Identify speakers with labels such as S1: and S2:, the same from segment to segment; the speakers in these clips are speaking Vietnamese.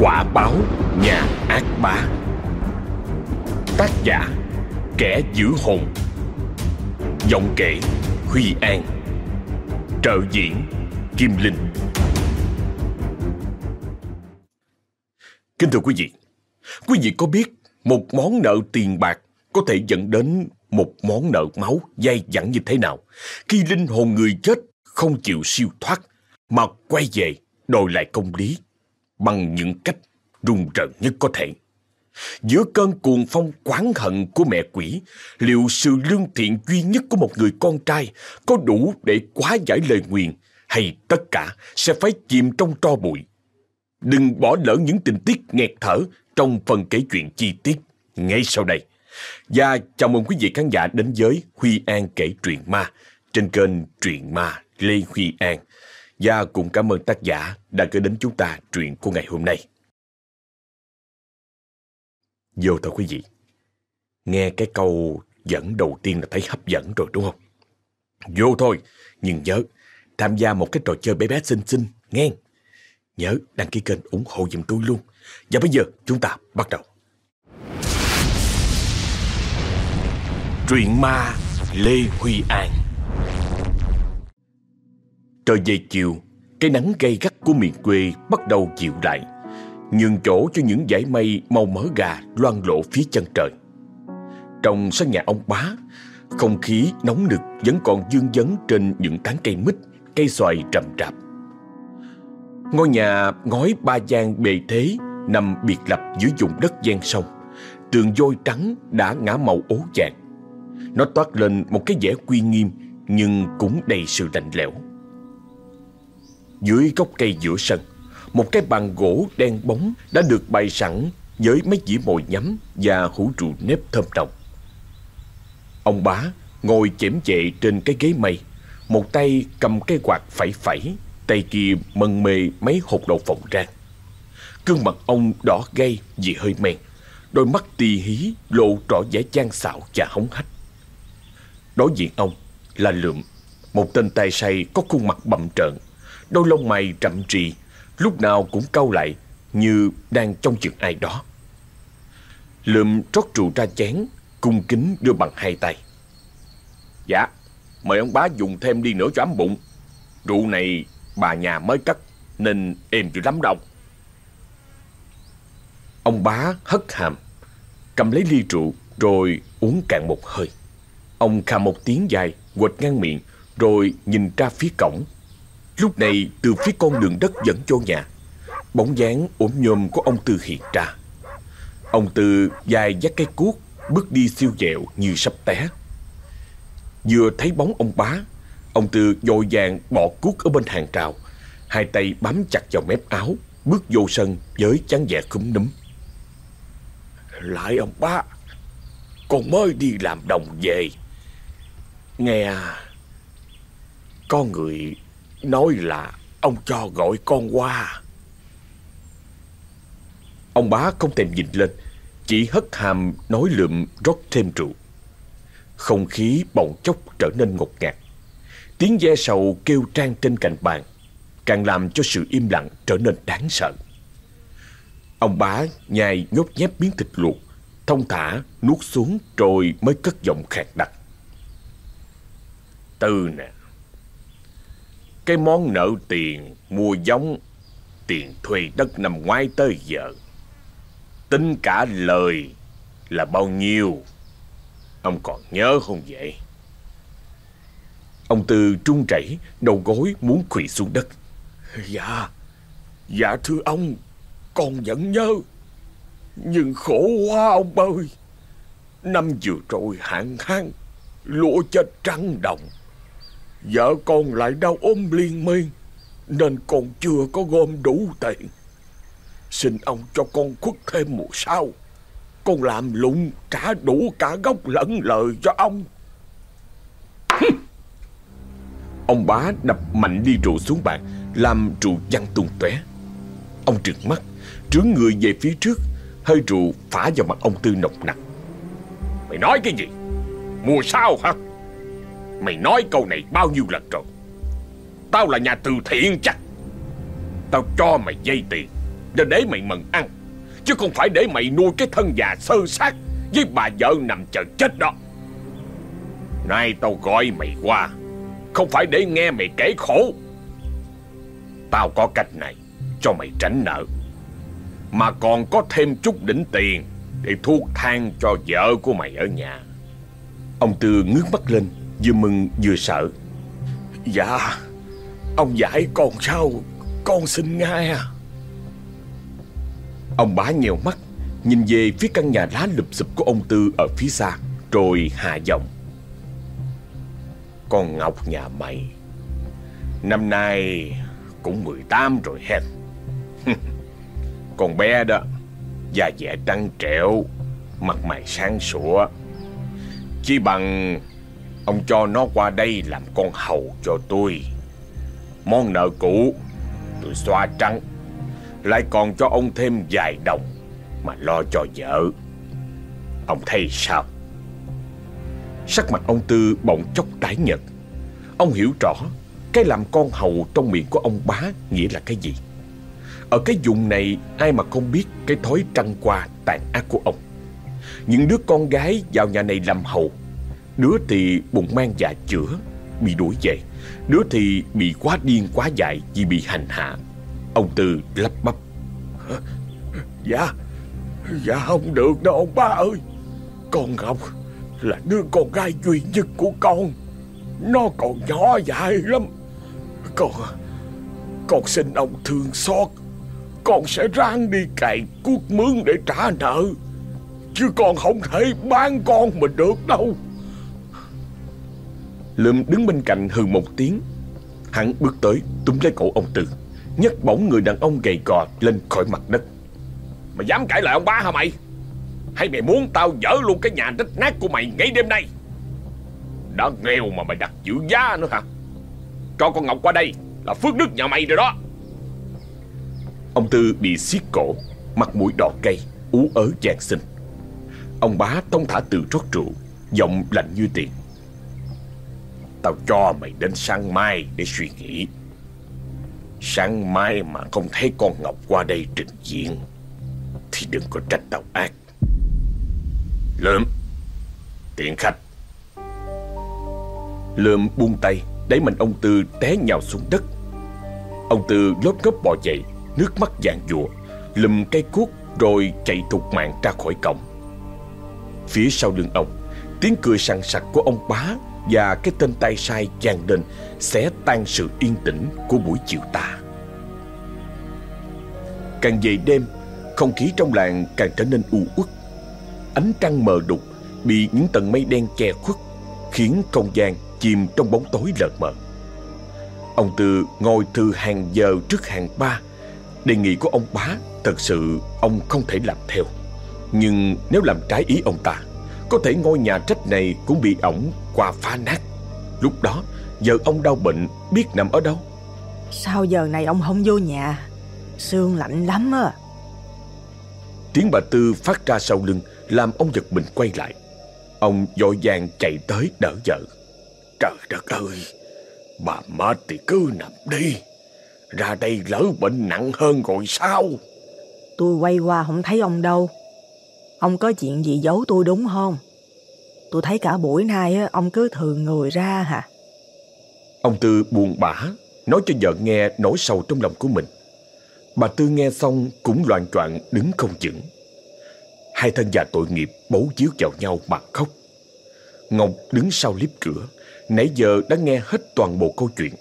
S1: Quả báo nhà ác bá. Tác giả, Kẻ giữ hồn. Giọng kể, Huy An. Trợ diễn, Kim Linh. Kính thưa quý vị Quý vị có biết một món nợ tiền bạc có thể dẫn đến một món nợ máu dai dẳng như thế nào khi linh hồn người chết không chịu siêu thoát mà quay về đòi lại công lý? Bằng những cách rùng rợn nhất có thể. Giữa cơn cuồng phong quán hận của mẹ quỷ, liệu sự lương thiện duy nhất của một người con trai có đủ để quá giải lời nguyền hay tất cả sẽ phải chìm trong tro bụi? Đừng bỏ lỡ những tình tiết nghẹt thở trong phần kể chuyện chi tiết ngay sau đây. Và chào mừng quý vị khán giả đến với Huy An kể truyện ma trên kênh Truyện Ma Lê Huy An. Và cùng cảm ơn tác giả đã gửi đến chúng ta truyện của ngày hôm nay. Vô thôi quý vị. Nghe cái câu dẫn đầu tiên là thấy hấp dẫn rồi đúng không? Vô thôi, nhưng nhớ tham gia một cái trò chơi bé bé xinh xinh, nghe. Nhớ đăng ký kênh ủng hộ giùm tôi luôn. Và bây giờ chúng ta bắt đầu. Truyện ma Lê Huy An Trời về chiều, cái nắng gay gắt của miền quê bắt đầu dịu lại, nhường chỗ cho những dải mây màu mỡ gà loang lộ phía chân trời. Trong sân nhà ông bá, không khí nóng nực vẫn còn dương vấn trên những tán cây mít, cây xoài rậm rạp. Ngôi nhà ngói ba gian bề thế nằm biệt lập giữa vùng đất gian sông. Tường vôi trắng đã ngã màu ố vàng. Nó toát lên một cái vẻ uy nghiêm nhưng cũng đầy sự lạnh lẽo. Dưới gốc cây giữa sân, một cái bàn gỗ đen bóng đã được bày sẵn với mấy dĩa mồi nhắm và hũ rượu nếp thơm nồng. Ông bá ngồi chễm chệ trên cái ghế mây, một tay cầm cái quạt phẩy phẩy, tay kia mân mê mấy hột đậu phộng rang. Cương mặt ông đỏ gay vì hơi men, đôi mắt tì hí lộ rõ vẻ chan xạo và hống hách. Đối diện ông là Lượm, một tên tài say có khuôn mặt bậm trợn, đôi lông mày rậm trì, lúc nào cũng cau lại như đang trông chừng ai đó. Lượm rót rượu ra chén, cung kính đưa bằng hai tay. Dạ, mời ông bá dùng thêm đi nữa cho ấm bụng. Rượu này bà nhà mới cắt, nên êm dữ lắm đâu. Ông bá hất hàm, cầm lấy ly rượu rồi uống cạn một hơi. Ông khà một tiếng dài, quệt ngang miệng rồi nhìn ra phía cổng. Lúc này từ phía con đường đất dẫn vô nhà, bóng dáng ốm nhôm của ông Tư hiện ra. Ông Tư dài dắt cái cuốc, bước đi siêu dẹo như sắp té. Vừa thấy bóng ông bá, ông Tư dội vàng bỏ cuốc ở bên hàng rào, hai tay bám chặt vào mép áo, bước vô sân với chán vẻ khúm núm. Lại ông bá, con mới đi làm đồng về. Nghe Có người nói là Ông cho gọi con qua. Ông bá không thèm nhìn lên, Chỉ hất hàm nói lượm rót thêm rượu. Không khí bỗng chốc trở nên ngột ngạt. Tiếng ve sầu kêu trang trên cạnh bàn Càng làm cho sự im lặng trở nên đáng sợ. Ông bá nhai nhốt nhép miếng thịt luộc, Thông thả nuốt xuống rồi mới cất giọng khạc đặc. Tư nè cái món nợ tiền mua giống, Tiền thuê đất năm ngoái tới giờ, Tính cả lời là bao nhiêu, Ông còn nhớ không vậy? Ông Tư trung chảy Đầu gối muốn quỳ xuống đất.
S2: Dạ Dạ thưa ông, Con vẫn nhớ. Nhưng khổ quá ông ơi. Năm vừa rồi hạn hán, Lúa chết trắng đồng. Vợ con lại đau ốm liên miên, Nên con chưa có gom đủ tiền. Xin ông cho con khuất thêm mùa sau. Con làm lụng trả đủ cả gốc lẫn lời cho ông.
S1: Ông bá đập mạnh ly rượu xuống bàn, Làm rượu văng tung tóe. Ông trừng mắt, Trướng người về phía trước, Hơi rượu phả vào mặt ông Tư nồng nặc. Mày nói cái gì? Mùa sau hả? Mày nói câu này bao nhiêu lần rồi? Tao là nhà từ thiện chắc. Tao cho mày dây tiền
S2: Để để mày mần ăn. Chứ không phải để mày nuôi cái thân già sơ sát Với bà vợ nằm chờ chết đó. Nay tao gọi mày qua, Không phải để nghe mày kể khổ. Tao có cách này Cho mày tránh nợ, Mà còn có thêm chút đỉnh tiền Để thuốc thang cho vợ của mày ở nhà.
S1: Ông Tư ngước mắt lên Vừa mừng vừa sợ.
S2: Dạ Ông giải con sao? Con xin ngay à.
S1: Ông bá nhèo mắt, Nhìn về phía căn nhà lá lụp xụp của ông Tư ở phía xa, Rồi hạ giọng.
S2: Con Ngọc nhà mày, Năm nay cũng 18 rồi hen. Con bé đó, Da dẻ trắng trẻo, Mặt mày sáng sủa. Chỉ bằng Ông cho nó qua đây làm con hầu cho tôi. Món nợ cũ, Tôi xoa trắng. Lại còn cho ông thêm vài đồng Mà lo cho vợ. Ông thấy sao?
S1: Sắc mặt ông Tư bỗng chốc tái nhợt. Ông hiểu rõ, Cái làm con hầu trong miệng của ông bá Nghĩa là cái gì. Ở cái vùng này, Ai mà không biết cái thói trăng qua tàn ác của ông. Những đứa con gái vào nhà này làm hầu Đứa thì bụng mang dạ chữa, Bị đuổi về. Đứa thì bị quá điên quá dại Vì bị hành hạ. Ông Tư lắp bắp.
S2: Dạ Dạ không được đâu, ông ba ơi. Con Ngọc Là đứa con gái duy nhất của con. Nó còn nhỏ dại lắm. Con Con xin ông thương xót. Con sẽ ráng đi cày cuốc mướn để trả nợ. Chứ con không thể bán con mình được đâu.
S1: Lượm đứng bên cạnh hừ một tiếng. Hắn bước tới, túm lấy cổ ông Tư. Nhấc bổng người đàn ông gầy gò lên khỏi mặt đất.
S2: Mày dám cãi lại ông ba hả mày? Hay mày muốn tao dỡ luôn cái nhà rách nát của mày ngay đêm nay? Đã nghèo mà mày đặt giữ giá nữa hả? Cho con Ngọc qua đây Là phước đức nhà mày rồi đó.
S1: Ông Tư bị xiết cổ, Mặt mũi đỏ cây Ú ớ vàng sinh. Ông bá tông thả từ trót rượu Giọng lạnh như tiền.
S2: Tao cho mày đến sáng mai để suy nghĩ. Sáng mai mà không thấy con Ngọc qua đây trình diện Thì đừng có trách tao ác. Lượm, Tiện khách.
S1: Lượm buông tay, Đẩy mình ông Tư té nhào xuống đất. Ông Tư lốp ngớp bò dậy, Nước mắt vàng dùa Lùm cây cuốc rồi chạy thục mạng ra khỏi cổng. Phía sau lưng ông, Tiếng cười sằng sặc của ông bá và cái tên tay sai chàng lên sẽ tan sự yên tĩnh của buổi chiều tà. Càng về đêm, không khí trong làng càng trở nên u uất. Ánh trăng mờ đục bị những tầng mây đen che khuất, khiến không gian chìm trong bóng tối lờ mờ. Ông Tư ngồi từ hàng giờ trước hàng ba. Đề nghị của ông bá thật sự ông không thể làm theo. Nhưng nếu làm trái ý ông ta, có thể ngôi nhà trách này cũng bị ổng qua phá nát. Lúc đó Giờ ông đau bệnh biết nằm ở đâu?
S3: Sao giờ này ông không vô nhà? Sương lạnh lắm á.
S1: Tiếng bà Tư phát ra sau lưng Làm ông giật mình quay lại. Ông vội vàng chạy tới đỡ vợ.
S2: Trời đất ơi Bà mệt thì cứ nằm đi. Ra đây lỡ bệnh nặng hơn rồi sao?
S3: Tôi quay qua không thấy ông đâu Ông có chuyện gì giấu tôi đúng không? Tôi thấy cả buổi nay ông cứ thường người ra hả?
S1: Ông Tư buồn bã Nói cho vợ nghe nỗi sầu trong lòng của mình. Bà Tư nghe xong cũng loạn choạng đứng không vững. Hai thân già tội nghiệp bấu chiếu vào nhau mà khóc. Ngọc đứng sau liếp cửa Nãy giờ đã nghe hết toàn bộ câu chuyện.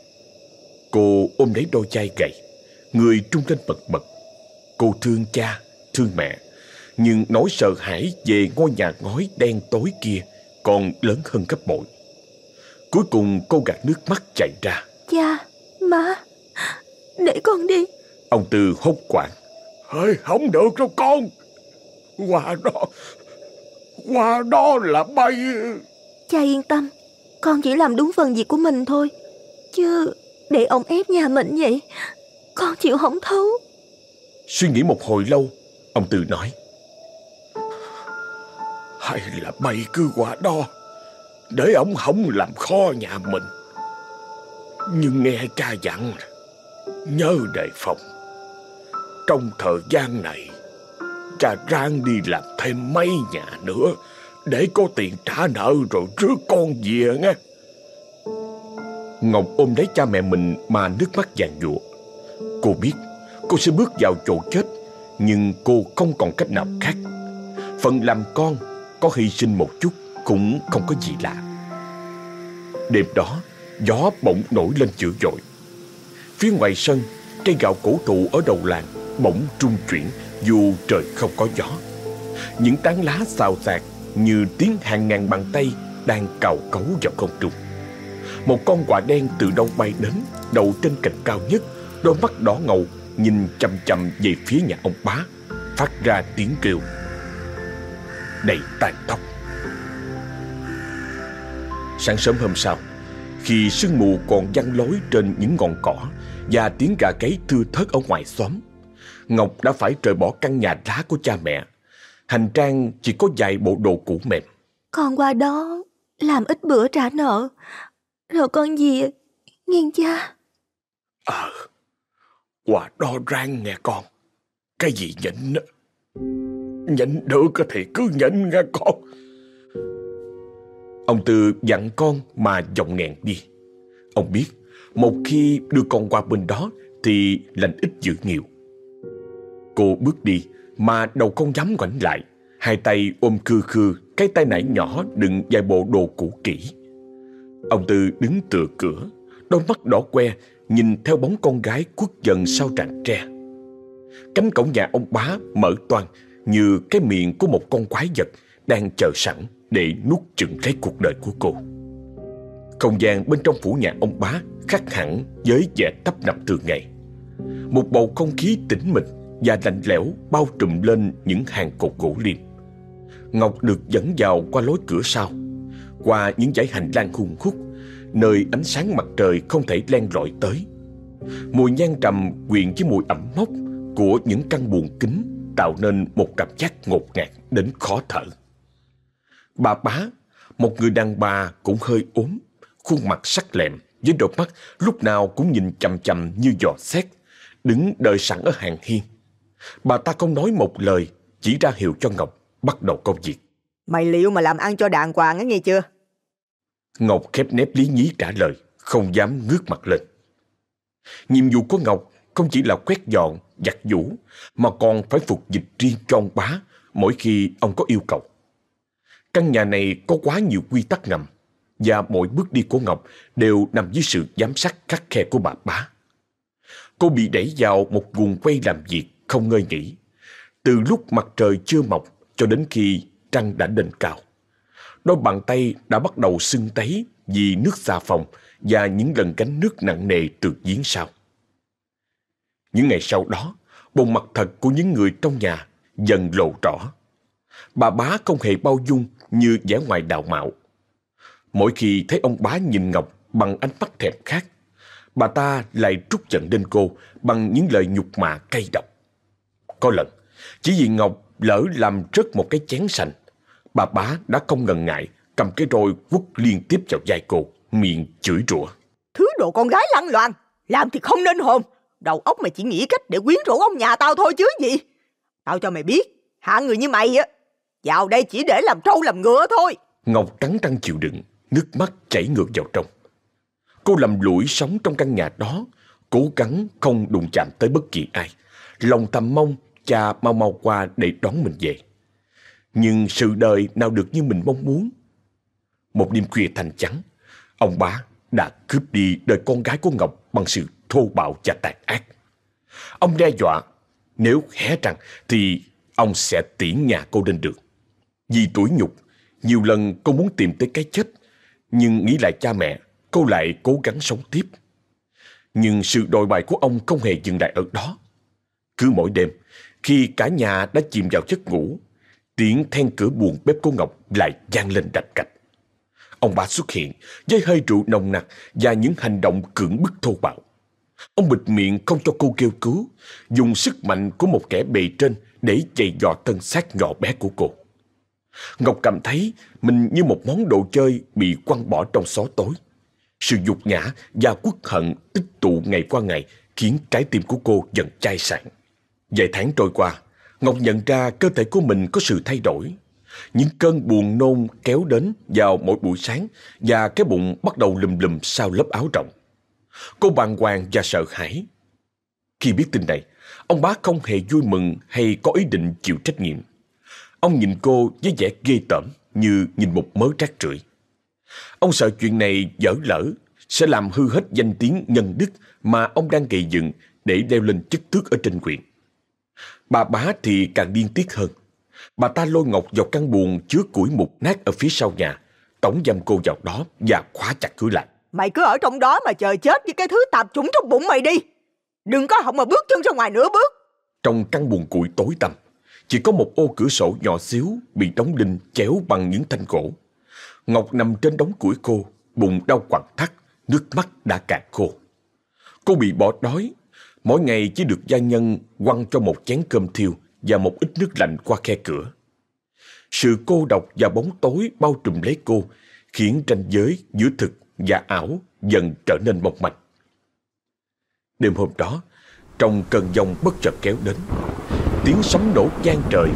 S1: Cô ôm lấy đôi chai gầy Người trung lên bật bật. Cô thương cha, thương mẹ nhưng nỗi sợ hãi về ngôi nhà ngói đen tối kia Còn lớn hơn gấp bội. Cuối cùng cô gạt nước mắt chạy ra.
S4: Cha, má Để con đi.
S1: Ông Tư hốt quảng
S2: Ơi, không được đâu con. Qua đó Qua đó là bay.
S4: Cha yên tâm Con chỉ làm đúng phần việc của mình thôi. Chứ để ông ép nhà mình vậy Con chịu không thấu.
S1: Suy nghĩ một hồi lâu Ông Tư nói
S2: hay là bay cứ qua đó Để ông không làm khó nhà mình Nhưng nghe cha dặn Nhớ đề phòng Trong thời gian này, cha rang đi làm thêm mấy nhà nữa để có tiền trả nợ rồi rước con về nghe.
S1: Ngọc ôm lấy cha mẹ mình mà nước mắt vàng dụa. Cô biết cô sẽ bước vào chỗ chết, nhưng cô không còn cách nào khác. Phần làm con có hy sinh một chút cũng không có gì lạ. Đêm đó, gió bỗng nổi lên dữ dội. Phía ngoài sân, cây gạo cổ thụ ở đầu làng bỗng trung chuyển dù trời không có gió. Những tán lá xào xạc như tiếng hàng ngàn bàn tay đang cào cấu vào không trung. Một con quạ đen từ đâu bay đến, đậu trên cành cao nhất, đôi mắt đỏ ngầu nhìn chầm chầm về phía nhà ông bá, phát ra tiếng kêu đầy tàn tóc. Sáng sớm hôm sau, khi sương mù còn văng lối trên những ngọn cỏ và tiếng gà gáy thưa thớt ở ngoài xóm, Ngọc đã phải rời bỏ căn nhà lá của cha mẹ. Hành trang chỉ có vài bộ đồ cũ mềm.
S4: Con qua đó làm ít bữa trả nợ, rồi con gì nghe cha.
S2: Ờ, qua đo rang nghe con. Cái gì nhịn Nhịn được thì cứ nhịn nghe con.
S1: Ông Tư dặn con mà giọng nghẹn đi. Ông biết, một khi đưa con qua bên đó thì lành ít dữ nhiều. Cô bước đi mà đầu con dám ngoảnh lại. Hai tay ôm khư khư cái tay nải nhỏ đựng vài bộ đồ cũ kỹ. Ông Tư đứng tựa cửa, đôi mắt đỏ que nhìn theo bóng con gái quất dần sau rặng tre. Cánh cổng nhà ông bá mở toang như cái miệng của một con quái vật đang chờ sẵn để nuốt chừng lấy cuộc đời của cô. Không gian bên trong phủ nhà ông bá khác hẳn với vẻ tấp nập thường ngày. Một bầu không khí tĩnh mịch và lạnh lẽo bao trùm lên những hàng cột gỗ liêm. Ngọc được dẫn vào qua lối cửa sau, qua những dãy hành lang hùng khúc, nơi ánh sáng mặt trời không thể len lỏi tới. Mùi nhang trầm quyện với mùi ẩm mốc của những căn buồng kính tạo nên một cảm giác ngột ngạt đến khó thở. Bà bá, một người đàn bà cũng hơi ốm, khuôn mặt sắc lẹm với đôi mắt lúc nào cũng nhìn chằm chằm như giò xét, đứng đợi sẵn ở hàng hiên. Bà ta không nói một lời, chỉ ra hiệu cho Ngọc bắt đầu công việc.
S3: Mày liệu mà làm ăn cho đàng hoàng á nghe chưa?
S1: Ngọc khép nép lý nhí trả lời, không dám ngước mặt lên. Nhiệm vụ của Ngọc không chỉ là quét dọn, giặt giũ, mà còn phải phục dịch riêng cho ông bá mỗi khi ông có yêu cầu. Căn nhà này có quá nhiều quy tắc ngầm, và mỗi bước đi của Ngọc đều nằm dưới sự giám sát khắc khe của bà bá. Cô bị đẩy vào một guồng quay làm việc không ngơi nghỉ, từ lúc mặt trời chưa mọc cho đến khi trăng đã lên cao. Đôi bàn tay đã bắt đầu sưng tấy vì nước xà phòng và những lần gánh nước nặng nề từ giếng sau. Những ngày sau đó, bộ mặt thật của những người trong nhà dần lộ rõ. Bà bá không hề bao dung như vẻ ngoài đào mạo. Mỗi khi thấy ông bá nhìn Ngọc bằng ánh mắt thèm khát, bà ta lại trút giận lên cô bằng những lời nhục mạ cay độc. Có lần, chỉ vì Ngọc lỡ làm rớt một cái chén sành, bà bá đã không ngần ngại cầm cái roi quất liên tiếp vào vai cô, miệng chửi rủa.
S3: Thứ đồ con gái lăng loàn, làm thì không nên hồn. Đầu óc mày chỉ nghĩ cách để quyến rũ ông nhà tao thôi chứ gì. Tao cho mày biết, hạ người như mày á, vào đây chỉ để làm trâu làm ngựa thôi.
S1: Ngọc cắn răng chịu đựng, nước mắt chảy ngược vào trong. Cô lầm lũi sống trong căn nhà đó, cố gắng không đụng chạm tới bất kỳ ai. Lòng thầm mong cha mau mau qua để đón mình về. Nhưng sự đời nào được như mình mong muốn. Một đêm khuya thành trắng, ông bá đã cướp đi đời con gái của Ngọc bằng sự thô bạo và tàn ác. Ông đe dọa, nếu hé răng thì ông sẽ tiễn nhà cô lên đường. Vì tuổi nhục, nhiều lần cô muốn tìm tới cái chết, nhưng nghĩ lại cha mẹ, cô lại cố gắng sống tiếp. Nhưng sự đòi bài của ông không hề dừng lại ở đó. Cứ mỗi đêm, khi cả nhà đã chìm vào giấc ngủ, tiếng then cửa buồn bếp cô Ngọc lại vang lên đạch cạch. Ông bà xuất hiện với hơi rượu nồng nặc và những hành động cưỡng bức thô bạo. Ông bịt miệng không cho cô kêu cứu, dùng sức mạnh của một kẻ bề trên để chạy dò thân xác nhỏ bé của cô. Ngọc cảm thấy mình như một món đồ chơi bị quăng bỏ trong xó tối. Sự dục ngã và quốc hận tích tụ ngày qua ngày khiến trái tim của cô dần chai sạn. Vài tháng trôi qua, Ngọc nhận ra cơ thể của mình có sự thay đổi. Những cơn buồn nôn kéo đến vào mỗi buổi sáng và cái bụng bắt đầu lùm lùm sau lớp áo rộng. Cô bàng hoàng và sợ hãi. Khi biết tin này, ông bá không hề vui mừng hay có ý định chịu trách nhiệm. Ông nhìn cô với vẻ ghê tởm như nhìn một mớ rác rưởi. Ông sợ chuyện này dở lỡ sẽ làm hư hết danh tiếng nhân đức mà ông đang gây dựng để leo lên chức tước ở trên quyền. Bà bá thì càng điên tiết hơn. Bà ta lôi Ngọc vào căn buồng chứa củi mục nát ở phía sau nhà, tổng giam cô vào đó và khóa chặt cửa lại.
S3: Mày cứ ở trong đó mà chờ chết với cái thứ tạp chủng trong bụng mày đi. Đừng có hỏng mà bước chân ra ngoài nửa bước.
S1: Trong căn buồng cụi tối tăm, chỉ có một ô cửa sổ nhỏ xíu bị đóng đinh chéo bằng những thanh gỗ. Ngọc nằm trên đống củi khô, bụng đau quặn thắt, nước mắt đã cạn khô. Cô bị bỏ đói, mỗi ngày chỉ được gia nhân quăng cho một chén cơm thiêu và một ít nước lạnh qua khe cửa. Sự cô độc và bóng tối bao trùm lấy cô khiến ranh giới giữa thực và ảo dần trở nên mong manh. Đêm hôm đó, trong cơn giông bất chợt kéo đến, tiếng sấm nổ gian trời,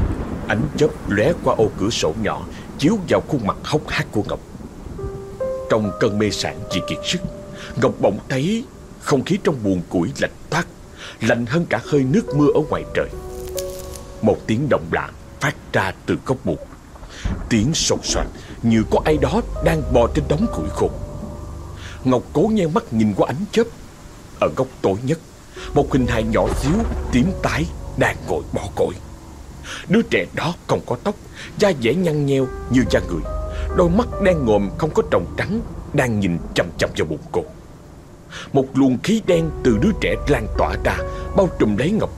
S1: ánh chớp lóe qua ô cửa sổ nhỏ chiếu vào khuôn mặt hốc hác của Ngọc. Trong cơn mê sảng chỉ kiệt sức, Ngọc bỗng thấy không khí trong buồng củi lạnh toát, lạnh hơn cả hơi nước mưa ở ngoài trời. Một tiếng động lạ phát ra từ góc buồng. Tiếng sột soạt như có ai đó đang bò trên đống củi khô. Ngọc cố nheo mắt nhìn qua ánh chớp. Ở góc tối nhất, một hình hài nhỏ xíu, tím tái, đang ngồi bò cội. Đứa trẻ đó không có tóc, da dẻ nhăn nheo như da người. Đôi mắt đen ngòm không có tròng trắng, đang nhìn chầm chầm vào bụng cô. Một luồng khí đen từ đứa trẻ lan tỏa ra, bao trùm lấy Ngọc.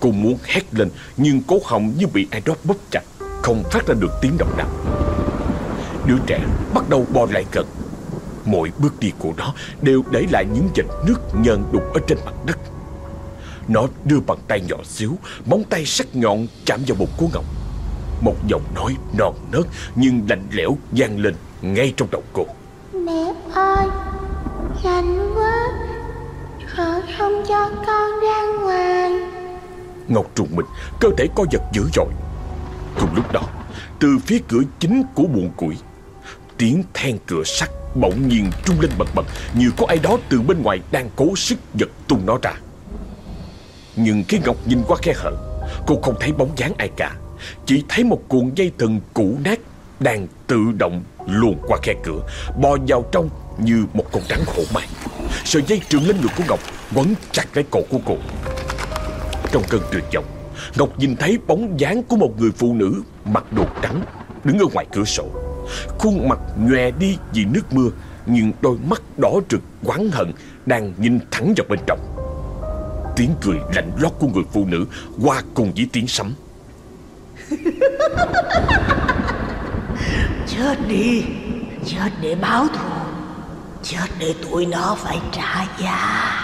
S1: Cô muốn hét lên, nhưng cố họng như bị ai đó bóp chặt, không phát ra được tiếng động nào. Đứa trẻ bắt đầu bò lại gần. Mỗi bước đi của nó đều để lại những vệt nước nhờn đục ở trên mặt đất. Nó đưa bàn tay nhỏ xíu, móng tay sắc nhọn chạm vào bụng của Ngọc. Một giọng nói non nớt nhưng lạnh lẽo vang lên ngay trong đầu cô.
S5: Mẹ ơi, lạnh quá, sợ không cho con ra ngoài.
S1: Ngọc trùng mình, cơ thể co giật dữ dội. Cùng lúc đó, từ phía cửa chính của buồng củi, tiếng then cửa sắt bỗng nhiên trung lên bật bật như có ai đó từ bên ngoài đang cố sức giật tung nó ra. Nhưng khi Ngọc nhìn qua khe hở, cô không thấy bóng dáng ai cả, chỉ thấy một cuộn dây thừng cũ nát đang tự động luồn qua khe cửa, bò vào trong như một con rắn hổ mang. Sợi dây trườn lên người của Ngọc quấn chặt lấy cổ của cô. Trong cơn tuyệt vọng, Ngọc nhìn thấy bóng dáng của một người phụ nữ mặc đồ trắng đứng ở ngoài cửa sổ. Khuôn mặt nhòe đi vì nước mưa, nhưng đôi mắt đỏ rực oán hận đang nhìn thẳng vào bên trong. Tiếng cười lạnh lót của người phụ nữ qua cùng với tiếng sấm.
S3: Chết đi, chết để báo thù, chết để tụi nó phải trả giá.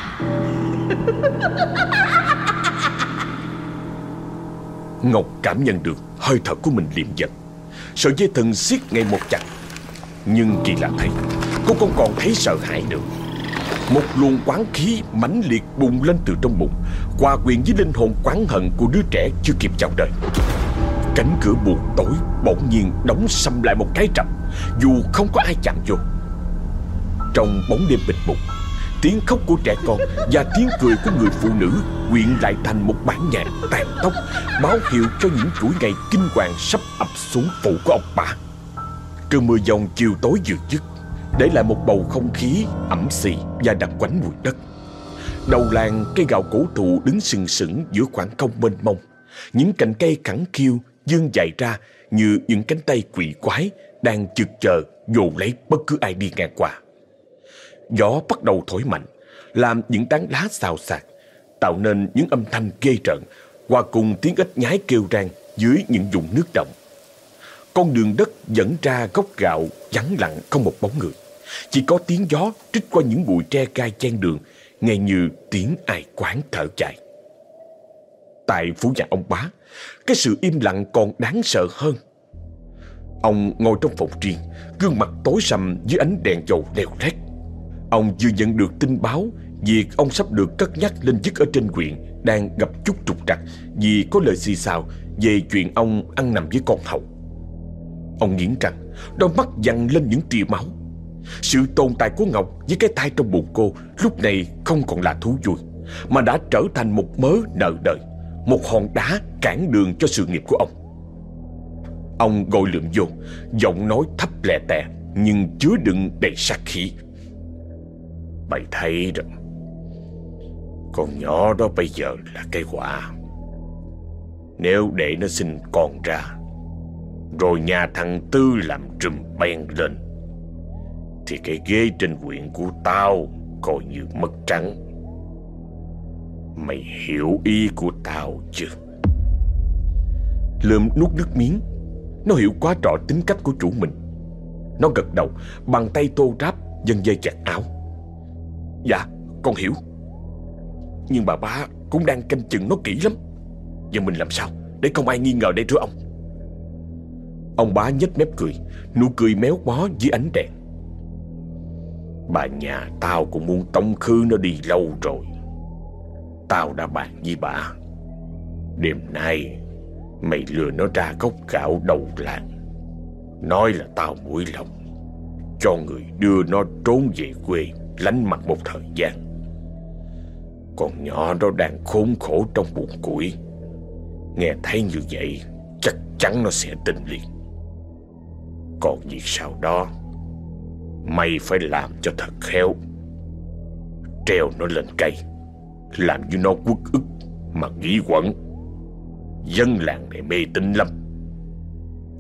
S1: Ngọc cảm nhận được hơi thở của mình liệm giật Sợi dây thần siết ngày một chặt. Nhưng kỳ lạ thay Cô không còn thấy sợ hãi nữa. Một luồng quán khí mãnh liệt bùng lên từ trong bụng, Hòa quyện với linh hồn quán hận của đứa trẻ chưa kịp chào đời. Cánh cửa buồn tối bỗng nhiên đóng sầm lại một cái rầm Dù không có ai chạm vô. Trong bóng đêm bịch bụng Tiếng khóc của trẻ con và tiếng cười của người phụ nữ quyện lại thành một bản nhạc tàn tóc, báo hiệu cho những chuỗi ngày kinh hoàng sắp ập xuống phủ của ông bà. Cơn mưa dòng chiều tối vừa dứt, để lại một bầu không khí ẩm xì và đặc quánh mùi đất. Đầu làng cây gạo cổ thụ đứng sừng sững giữa khoảng không mênh mông. Những cành cây khẳng khiu, dương dài ra như những cánh tay quỷ quái đang chực chờ dồn lấy bất cứ ai đi ngang qua. Gió bắt đầu thổi mạnh, làm những tán lá xào xạc, tạo nên những âm thanh ghê rợn, hòa cùng tiếng ếch nhái kêu rang dưới những vùng nước động. Con đường đất dẫn ra gốc gạo vắng lặng không một bóng người. Chỉ có tiếng gió trích qua những bụi tre gai chen đường, nghe như tiếng ai quán thở dài. Tại phủ nhà ông bá, cái sự im lặng còn đáng sợ hơn. Ông ngồi trong phòng riêng, gương mặt tối sầm dưới ánh đèn dầu leo lét. Ông vừa nhận được tin báo Việc ông sắp được cất nhắc lên chức ở trên huyện Đang gặp chút trục trặc Vì có lời xì xào Về chuyện ông ăn nằm với con hầu. Ông nghiến răng, Đôi mắt dằn lên những tia máu. Sự tồn tại của Ngọc với cái tay trong bụng cô Lúc này không còn là thú vui, Mà đã trở thành một mớ nợ đời, Một hòn đá cản đường cho sự nghiệp của ông. Ông gọi lượm vô, Giọng nói thấp lè tè Nhưng chứa đựng đầy sát khí. Mày thấy rồi. Con nhỏ đó bây giờ là cây quả. Nếu để nó sinh con ra, Rồi nhà thằng Tư làm trùm bèn lên, Thì cái ghế trên quyện của tao Coi như mất trắng. Mày hiểu ý của tao chưa? Lơm nuốt nước miếng, Nó hiểu quá rõ tính cách của chủ mình. Nó gật đầu Bằng tay tô ráp Dân dây chặt áo. Dạ con hiểu. Nhưng bà ba cũng đang canh chừng nó kỹ lắm. Giờ mình làm sao Để không ai nghi ngờ đây thưa ông? Ông bá nhếch mép cười, Nụ cười méo mó dưới ánh đèn. Bà nhà tao cũng muốn tống khứ nó đi lâu rồi. Tao đã bàn với bà. Đêm nay, Mày lừa nó ra gốc gạo đầu làng. Nói là tao mũi lòng, Cho người đưa nó trốn về quê lánh mặt một thời gian. Con nhỏ đó đang khốn khổ trong buồn củi. Nghe thấy như vậy, Chắc chắn nó sẽ tin liền. Còn việc sau đó, Mày phải làm cho thật khéo. Treo nó lên cây, Làm như nó quất ức Mà nghĩ quẩn. Dân làng này mê tín lắm.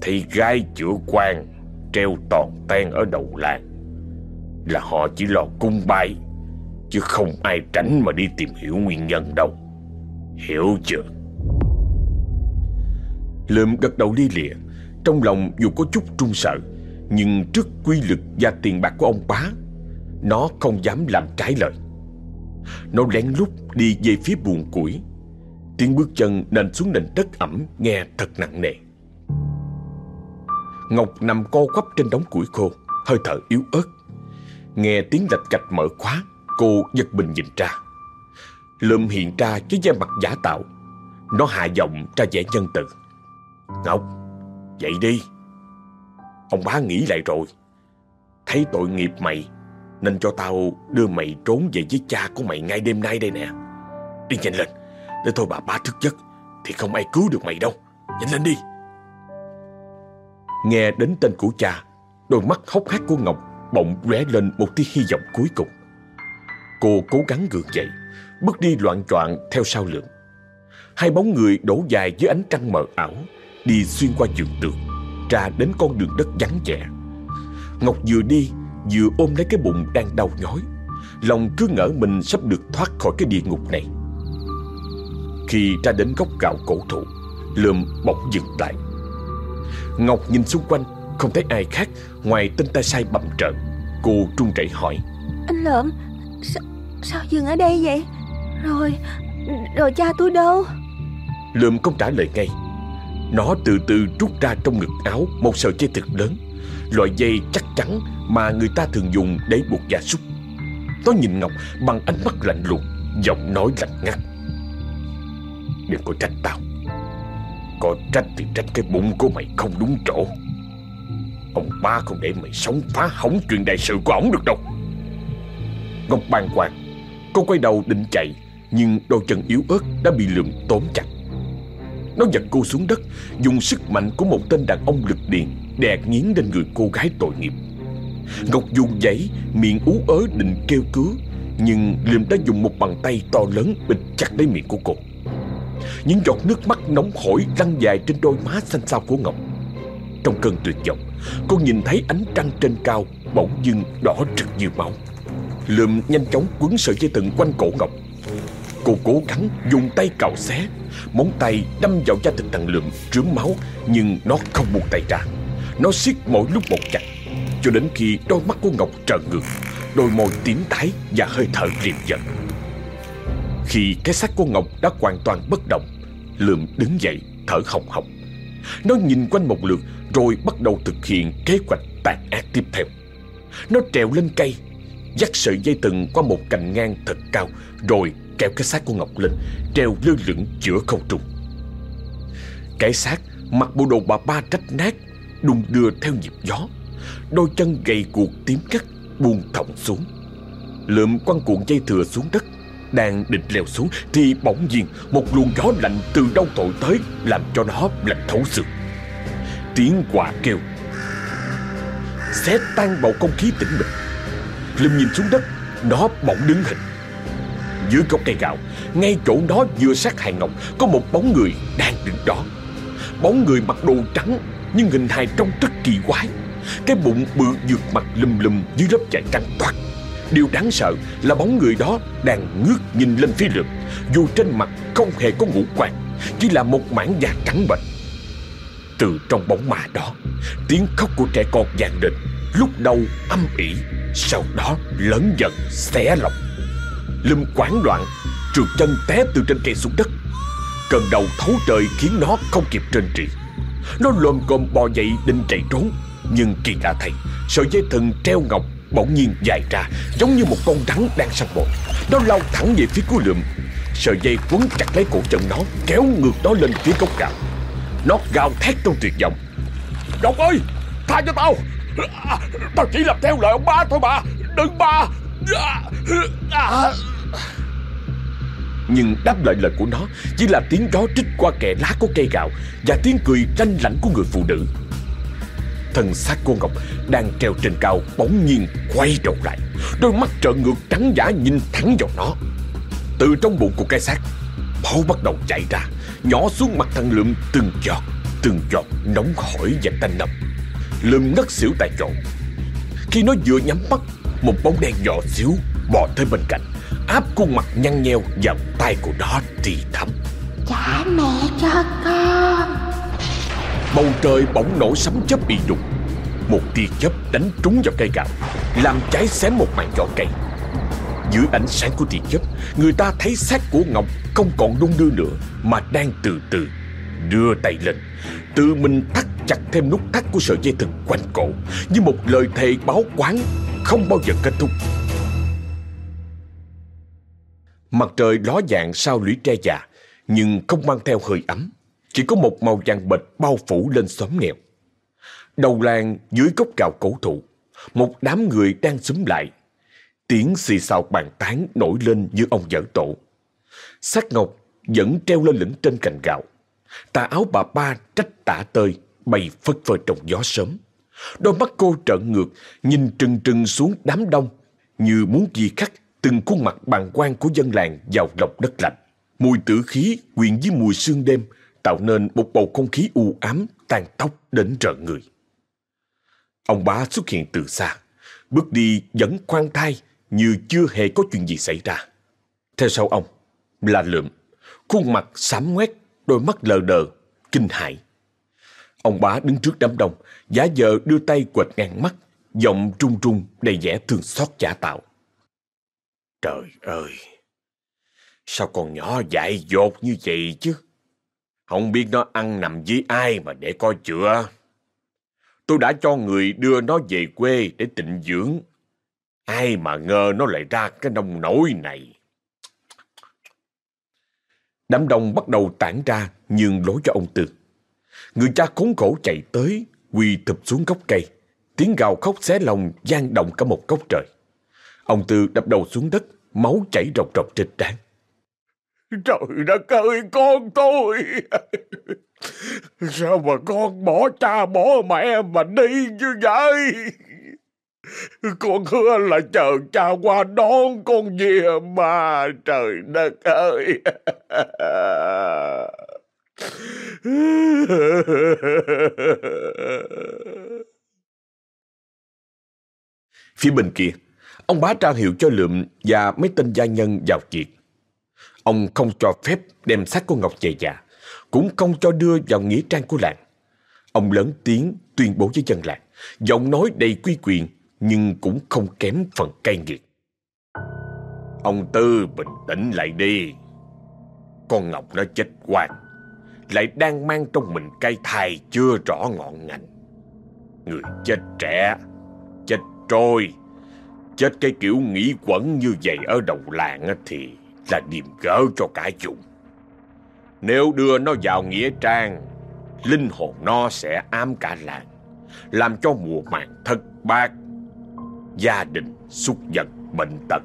S1: Thì gai chữa quan, Treo toàn ten ở đầu làng là họ chỉ lo cung bay Chứ không ai tránh mà đi tìm hiểu nguyên nhân đâu. Hiểu chưa? Lượm gật đầu đi lịa, Trong lòng dù có chút trung sợ, Nhưng trước quy lực và tiền bạc của ông bá, Nó không dám làm trái lời. Nó lén lút đi về phía buồn củi, Tiếng bước chân nền xuống nền đất ẩm Nghe thật nặng nề. Ngọc nằm co quắp trên đống củi khô, Hơi thở yếu ớt. Nghe tiếng lạch cạch mở khóa, Cô giật mình nhìn ra. Lượm hiện ra với da mặt giả tạo. Nó hạ giọng ra vẻ nhân từ. Ngọc, Dậy đi. Ông bá nghĩ lại rồi. Thấy tội nghiệp mày, Nên cho tao đưa mày trốn về với cha của mày ngay đêm nay đây nè. Đi nhanh lên, Để thôi bà bá thức giấc, Thì không ai cứu được mày đâu. Nhanh lên đi. Nghe đến tên của cha, Đôi mắt hốc hác của Ngọc bỗng lóe lên một tia hy vọng cuối cùng. Cô cố gắng gượng dậy, bước đi loạn choạng theo sau lượng. Hai bóng người đổ dài dưới ánh trăng mờ ảo, đi xuyên qua vườn tường, ra đến con đường đất vắng vẻ. Ngọc vừa đi, vừa ôm lấy cái bụng đang đau nhói, lòng cứ ngỡ mình sắp được thoát khỏi cái địa ngục này. Khi ra đến góc gạo cổ thụ, lượm bỗng dừng lại. Ngọc nhìn xung quanh không thấy ai khác ngoài tên ta sai bậm trợn Cô trung rẩy hỏi.
S4: Anh Lợm sao, sao dừng ở đây vậy? Rồi Rồi cha tôi đâu?
S1: Lượm không trả lời ngay. Nó từ từ rút ra trong ngực áo Một sợi dây thật lớn. Loại dây chắc chắn mà người ta thường dùng để buộc gia súc. Nó nhìn Ngọc bằng ánh mắt lạnh lùng Giọng nói lạnh ngắt. Đừng có trách tao. Có trách thì trách cái bụng của mày không đúng chỗ Ông ba không để mày sống phá hỏng chuyện đại sự của ổng được đâu. Ngọc bàng hoàng, Cô quay đầu định chạy, Nhưng đôi chân yếu ớt đã bị lượm tóm chặt. Nó giật cô xuống đất, Dùng sức mạnh của một tên đàn ông lực điện Đè nghiến lên người cô gái tội nghiệp. Ngọc dùng giấy, Miệng ú ớ định kêu cứu, Nhưng Liêm đã dùng một bàn tay to lớn Bịt chặt lấy miệng của cô. Những giọt nước mắt nóng hổi Lăn dài trên đôi má xanh xao của Ngọc. Trong cơn tuyệt vọng. Cô nhìn thấy ánh trăng trên cao, Bỗng dưng đỏ rực như máu. Lượm nhanh chóng quấn sợi dây thừng quanh cổ Ngọc. Cô cố gắng dùng tay cào xé, Móng tay đâm vào da thịt thằng Lượm Trướng máu, Nhưng nó không buông tay ra. Nó siết mỗi lúc một chặt, Cho đến khi đôi mắt của Ngọc trợn ngược, Đôi môi tím tái và hơi thở liệm dần. Khi cái xác của Ngọc đã hoàn toàn bất động, Lượm đứng dậy, thở hồng hộc. Nó nhìn quanh một lượt, rồi bắt đầu thực hiện kế hoạch tàn ác tiếp theo. Nó trèo lên cây, Dắt sợi dây thừng qua một cành ngang thật cao, Rồi kéo cái xác của Ngọc lên, Treo lơ lửng giữa không trung. Cái xác mặc bộ đồ bà ba rách nát Đung đưa theo nhịp gió. Đôi chân gầy cuộc tím cắt Buông thõng xuống. Lượm quăng cuộn dây thừa xuống đất đang định leo xuống Thì bỗng nhiên một luồng gió lạnh từ đâu thổi tới, Làm cho nó lạnh thấu xương. Tiếng quạ kêu. Xé tan bầu không khí tĩnh mịch. Lâm nhìn xuống đất, Nó bỗng đứng hình. Dưới gốc cây gạo, Ngay chỗ đó vừa sát hàng ngọc, Có một bóng người đang đứng đó. Bóng người mặc đồ trắng, Nhưng hình hài trông rất kỳ quái. Cái bụng bự vượt mặt lùm lùm Dưới lớp vải trắng toát. Điều đáng sợ là bóng người đó đang ngước nhìn lên phía rừng Dù trên mặt không hề có ngũ quan, Chỉ là một mảng da trắng bệch. Từ trong bóng ma đó, Tiếng khóc của trẻ con vang lên. Lúc đầu âm ỉ, Sau đó lớn dần, xé lòng Lâm quán loạn, Trượt chân té từ trên cây xuống đất. Cơn đầu thấu trời khiến nó không kịp trên trị Nó lồm cồm bò dậy định chạy trốn, Nhưng kỳ lạ thay, Sợi dây thừng treo ngọc bỗng nhiên dài ra Giống như một con rắn đang săn mồi Nó lao thẳng về phía cuối lượm. Sợi dây quấn chặt lấy cổ chân nó Kéo ngược nó lên phía cốc gạo Nó gào thét trong tuyệt vọng. Ngọc ơi Tha cho tao. À, Tao chỉ làm theo lời ông ba thôi mà Đừng ba. À, à. Nhưng đáp lại lời của nó Chỉ là tiếng gió trích qua kẽ lá của cây gạo Và tiếng cười tranh lãnh của người phụ nữ. Thân xác cô Ngọc đang treo trên cao bỗng nhiên quay đầu lại. Đôi mắt trợn ngược trắng giả nhìn thẳng vào nó. Từ trong bụng của cái xác, Máu bắt đầu chảy ra, Nhỏ xuống mặt thằng Lượm từng giọt Từng giọt nóng hổi và tanh nồng. Lượm ngất xỉu tại chỗ. Khi nó vừa nhắm mắt, Một bóng đen nhỏ xíu bò tới bên cạnh, Áp khuôn mặt nhăn nheo vào tay của nó thì thầm.
S5: Trả mẹ cho con.
S1: Bầu trời bỗng nổ sấm chớp bị đục Một tia chớp đánh trúng vào cây gạo. Làm cháy xém một mảng vỏ cây. Dưới ánh sáng của tia chớp, Người ta thấy xác của Ngọc không còn đung đưa nữa, Mà đang từ từ đưa tay lên. Tự mình thắt chặt thêm nút thắt của sợi dây thừng quanh cổ, Như một lời thề báo quán Không bao giờ kết thúc. Mặt trời ló dạng sau lũy tre già, Nhưng không mang theo hơi ấm chỉ có một màu vàng bệt bao phủ lên xóm nghèo. Đầu làng dưới gốc gạo cổ thụ, một đám người đang xúm lại. Tiếng xì xào bàn tán nổi lên như ông dở tổ. Sát ngọc vẫn treo lên lửng trên cành gạo. Tà áo bà ba trách tả tơi bay phất phơ trong gió sớm. Đôi mắt cô trợn ngược, nhìn trừng trừng xuống đám đông, như muốn ghi khắc từng khuôn mặt bàn quan của dân làng vào lòng đất lạnh. Mùi tử khí quyện với mùi sương đêm tạo nên một bầu không khí u ám, tàn tóc đến rợn người. Ông bá xuất hiện từ xa, bước đi vẫn khoan thai như chưa hề có chuyện gì xảy ra. Theo sau ông là lượm, khuôn mặt xám ngoét, đôi mắt lờ đờ, kinh hãi. Ông bá đứng trước đám đông, giả vờ đưa tay quệt ngang mắt, giọng trung trung đầy vẻ thương xót giả tạo. Trời ơi! Sao con nhỏ dại dột như vậy chứ? Không biết nó ăn nằm với ai mà để coi chữa. Tôi đã cho người đưa nó về quê để tịnh dưỡng. Ai mà ngờ nó lại ra cái nông nổi này. Đám đông bắt đầu tản ra nhường lối cho ông Tư. Người cha khốn khổ chạy tới, quỳ thụp xuống gốc cây. Tiếng gào khóc xé lòng gian động cả một góc trời. Ông Tư đập đầu xuống đất, máu chảy rọc rọc trên trán.
S2: Trời đất ơi, con tôi! Sao mà con bỏ cha, bỏ mẹ mà đi như vậy? Con hứa là chờ cha qua đón con về mà. Trời đất ơi!
S1: Phía bên kia, Ông bá tra hiệu cho lượm và mấy tên gia nhân vào việc Ông không cho phép đem xác của Ngọc về nhà, cũng không cho đưa vào nghĩa trang của làng. Ông lớn tiếng tuyên bố với dân làng, giọng nói đầy quy quyền nhưng cũng không kém phần cay nghiệt. Ông Tư bình tĩnh lại đi. Con Ngọc nó chết quang, lại đang mang trong mình cây thai chưa rõ ngọn ngành. Người chết trẻ, chết trôi,
S2: Chết cái kiểu nghĩ quẩn như vậy ở đầu làng thì là điềm gỡ cho cả vùng. Nếu đưa nó vào nghĩa trang, linh hồn nó sẽ ám cả làng, làm cho mùa màng thất bát, gia đình xúc vật bệnh tật.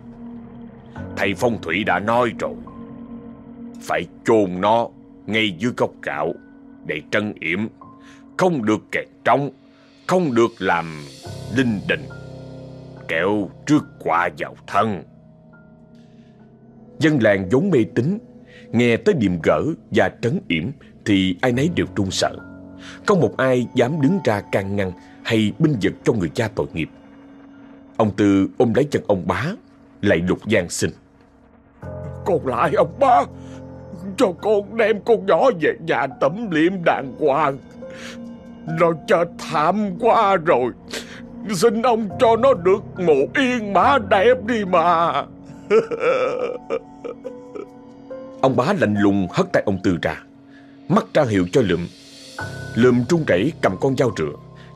S2: Thầy phong thủy đã nói rồi, phải chôn nó ngay dưới gốc gạo để trân yểm, không được kẹt trong, không được làm linh đình, kẹo trước quả vào thân.
S1: Dân làng vốn mê tín. Nghe tới điềm gỡ và trấn yểm Thì ai nấy đều run sợ. Không một ai dám đứng ra can ngăn Hay binh vực cho người cha tội nghiệp. Ông Tư ôm lấy chân ông bá, Lại lục gian xin.
S2: Con lại ông bá? Cho con đem con nhỏ về nhà tẩm liệm đàng hoàng. Nó chết thảm quá rồi. Xin ông cho nó được một yên mã đẹp đi mà.
S1: Ông bá lạnh lùng hất tay ông Tư ra. Mắt ra hiệu cho lượm. Lượm trung rẩy cầm con dao rửa,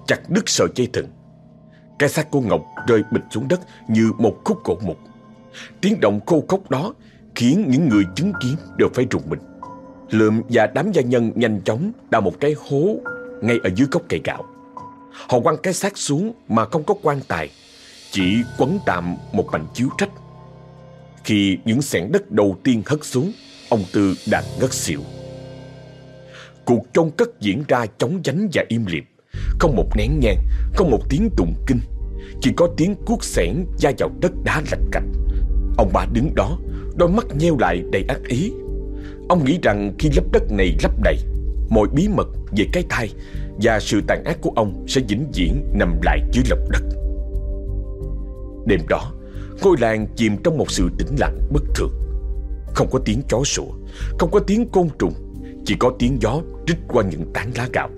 S1: Chặt đứt sợi dây thừng. Cái xác của Ngọc rơi bịch xuống đất Như một khúc cổ mục. Tiếng động khô khốc đó Khiến những người chứng kiến đều phải rùng mình. Lượm và đám gia nhân nhanh chóng Đào một cái hố Ngay ở dưới gốc cây gạo. Họ quăng cái xác xuống mà không có quan tài, Chỉ quấn tạm một mảnh chiếu trách khi những sẻn đất đầu tiên hất xuống Ông Tư đã ngất xỉu. Cuộc trông cất diễn ra chóng vánh và im liệm, Không một nén nhang Không một tiếng tụng kinh. Chỉ có tiếng cuốc sẻn da vào đất đá lạch cạch. Ông bà đứng đó Đôi mắt nheo lại đầy ác ý. Ông nghĩ rằng khi lấp đất này lấp đầy Mọi bí mật về cái thai Và sự tàn ác của ông Sẽ vĩnh viễn nằm lại dưới lòng đất. Đêm đó Ngôi làng chìm trong một sự tĩnh lặng bất thường. Không có tiếng chó sủa, Không có tiếng côn trùng, Chỉ có tiếng gió rít qua những tán lá gạo.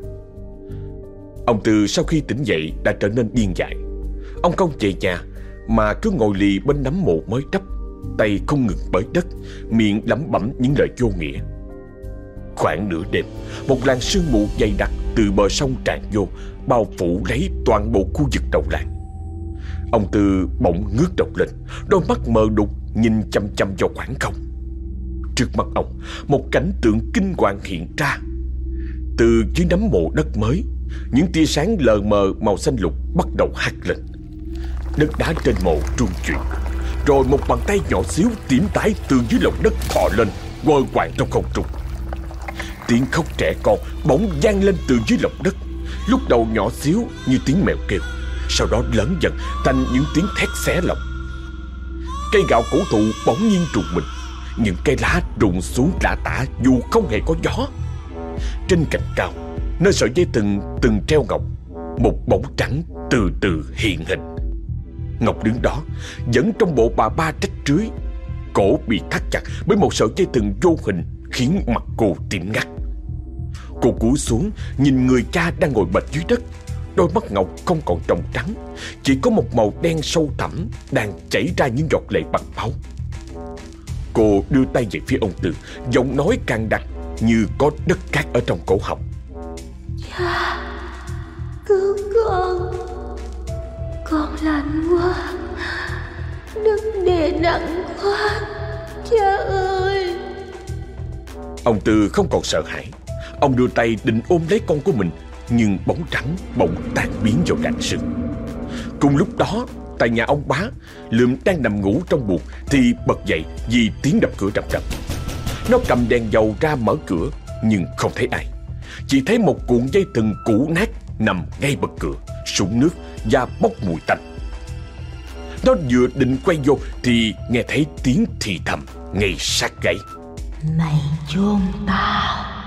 S1: Ông Tư sau khi tỉnh dậy đã trở nên điên dại. Ông không về nhà, Mà cứ ngồi lì bên nắm mộ mới đắp, Tay không ngừng bới đất, Miệng lẩm bẩm những lời vô nghĩa. Khoảng nửa đêm, Một làn sương mù dày đặc từ bờ sông tràn vô, Bao phủ lấy toàn bộ khu vực đầu làng. Ông Tư bỗng ngước đầu lên, Đôi mắt mờ đục, nhìn chăm chăm vào khoảng không. Trước mặt ông, Một cảnh tượng kinh hoàng hiện ra. Từ dưới nấm mộ đất mới, Những tia sáng lờ mờ màu xanh lục bắt đầu hắt lên. Đất đá trên mộ trung chuyển, Rồi một bàn tay nhỏ xíu tiểm tái từ dưới lòng đất thò lên, Quơ quàng trong không trung. Tiếng khóc trẻ con bỗng vang lên từ dưới lòng đất, Lúc đầu nhỏ xíu như tiếng mèo kêu. Sau đó lớn dần, thành những tiếng thét xé lòng. Cây gạo cổ thụ bỗng nhiên trùng mình, Những cây lá rụng xuống lạ tả dù không hề có gió. Trên cành cao, Nơi sợi dây từng từng treo ngọc, Một bóng trắng từ từ hiện hình. Ngọc đứng đó, Vẫn trong bộ bà ba trách trưới Cổ bị thắt chặt bởi một sợi dây từng vô hình, Khiến mặt cô tím ngắt. Cô cúi xuống, Nhìn người cha đang ngồi bệt dưới đất. Đôi mắt Ngọc không còn trong trắng Chỉ có một màu đen sâu thẳm Đang chảy ra những giọt lệ bằng máu Cô đưa tay về phía ông Tư Giọng nói càng đặc Như có đất cát ở trong cổ họng.
S5: Cha Cứu con. Con lạnh quá. Đất đè nặng quá Cha ơi.
S1: Ông Tư không còn sợ hãi. Ông đưa tay định ôm lấy con của mình nhưng bóng trắng bỗng tan biến vào cảnh sương. Cùng lúc đó, Tại nhà ông bá, Lượm đang nằm ngủ trong buồng Thì bật dậy vì tiếng đập cửa rầm rầm Nó cầm đèn dầu ra mở cửa, Nhưng không thấy ai. Chỉ thấy một cuộn dây thừng cũ nát Nằm ngay bậc cửa sũng nước và bốc mùi tanh. Nó vừa định quay vô Thì nghe thấy tiếng thì thầm Ngay sát gáy.
S5: Mày chôn tao.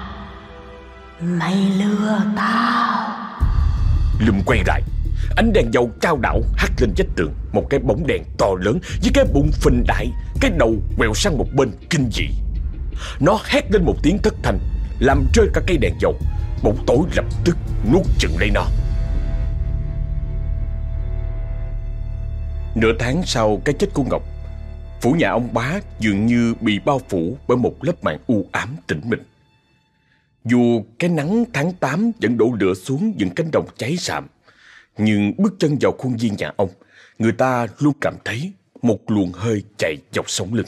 S5: Mày lừa tao.
S1: Lùm quay lại. Ánh đèn dầu cao đảo hắt lên vách tường, Một cái bóng đèn to lớn Với cái bụng phình đại, Cái đầu quẹo sang một bên kinh dị. Nó hét lên một tiếng thất thanh, Làm rơi cả cây đèn dầu. Bóng tối lập tức nuốt chừng lấy nó. Nửa tháng sau, cái chết của Ngọc. Phủ nhà ông bá dường như bị bao phủ bởi một lớp màn u ám tĩnh mịch. Dù cái nắng tháng 8 vẫn đổ lửa xuống những cánh đồng cháy sạm, Nhưng bước chân vào khuôn viên nhà ông, người ta luôn cảm thấy một luồng hơi chạy dọc sống lưng.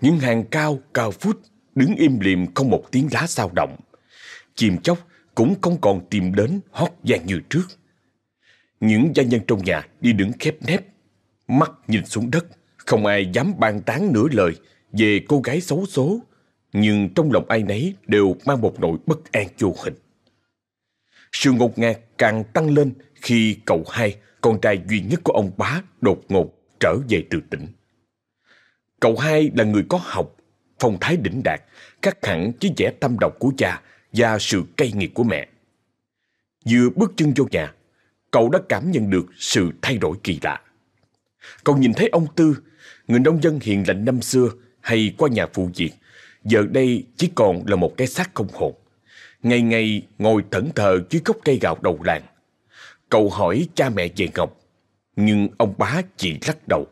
S1: Những hàng cao, cao phút, đứng im lìm không một tiếng lá sao động. Chìm chóc cũng không còn tìm đến hót vang như trước. Những gia nhân trong nhà đi đứng khép nép, mắt nhìn xuống đất, không ai dám bàn tán nửa lời về cô gái xấu số, nhưng trong lòng ai nấy đều mang một nỗi bất an vô hình. Sự ngột ngạt càng tăng lên khi cậu hai, con trai duy nhất của ông bá, đột ngột trở về từ tỉnh. Cậu hai là người có học, phong thái đỉnh đạt, khác hẳn với vẻ tâm độc của cha và sự cay nghiệt của mẹ. Vừa bước chân vô nhà, cậu đã cảm nhận được sự thay đổi kỳ lạ. Cậu nhìn thấy ông Tư, người nông dân hiền lành năm xưa hay qua nhà phụ việc, giờ đây chỉ còn là một cái xác không hồn. Ngày ngày ngồi thẫn thờ dưới gốc cây gạo đầu làng. Cậu hỏi cha mẹ về Ngọc, nhưng ông bá chỉ lắc đầu,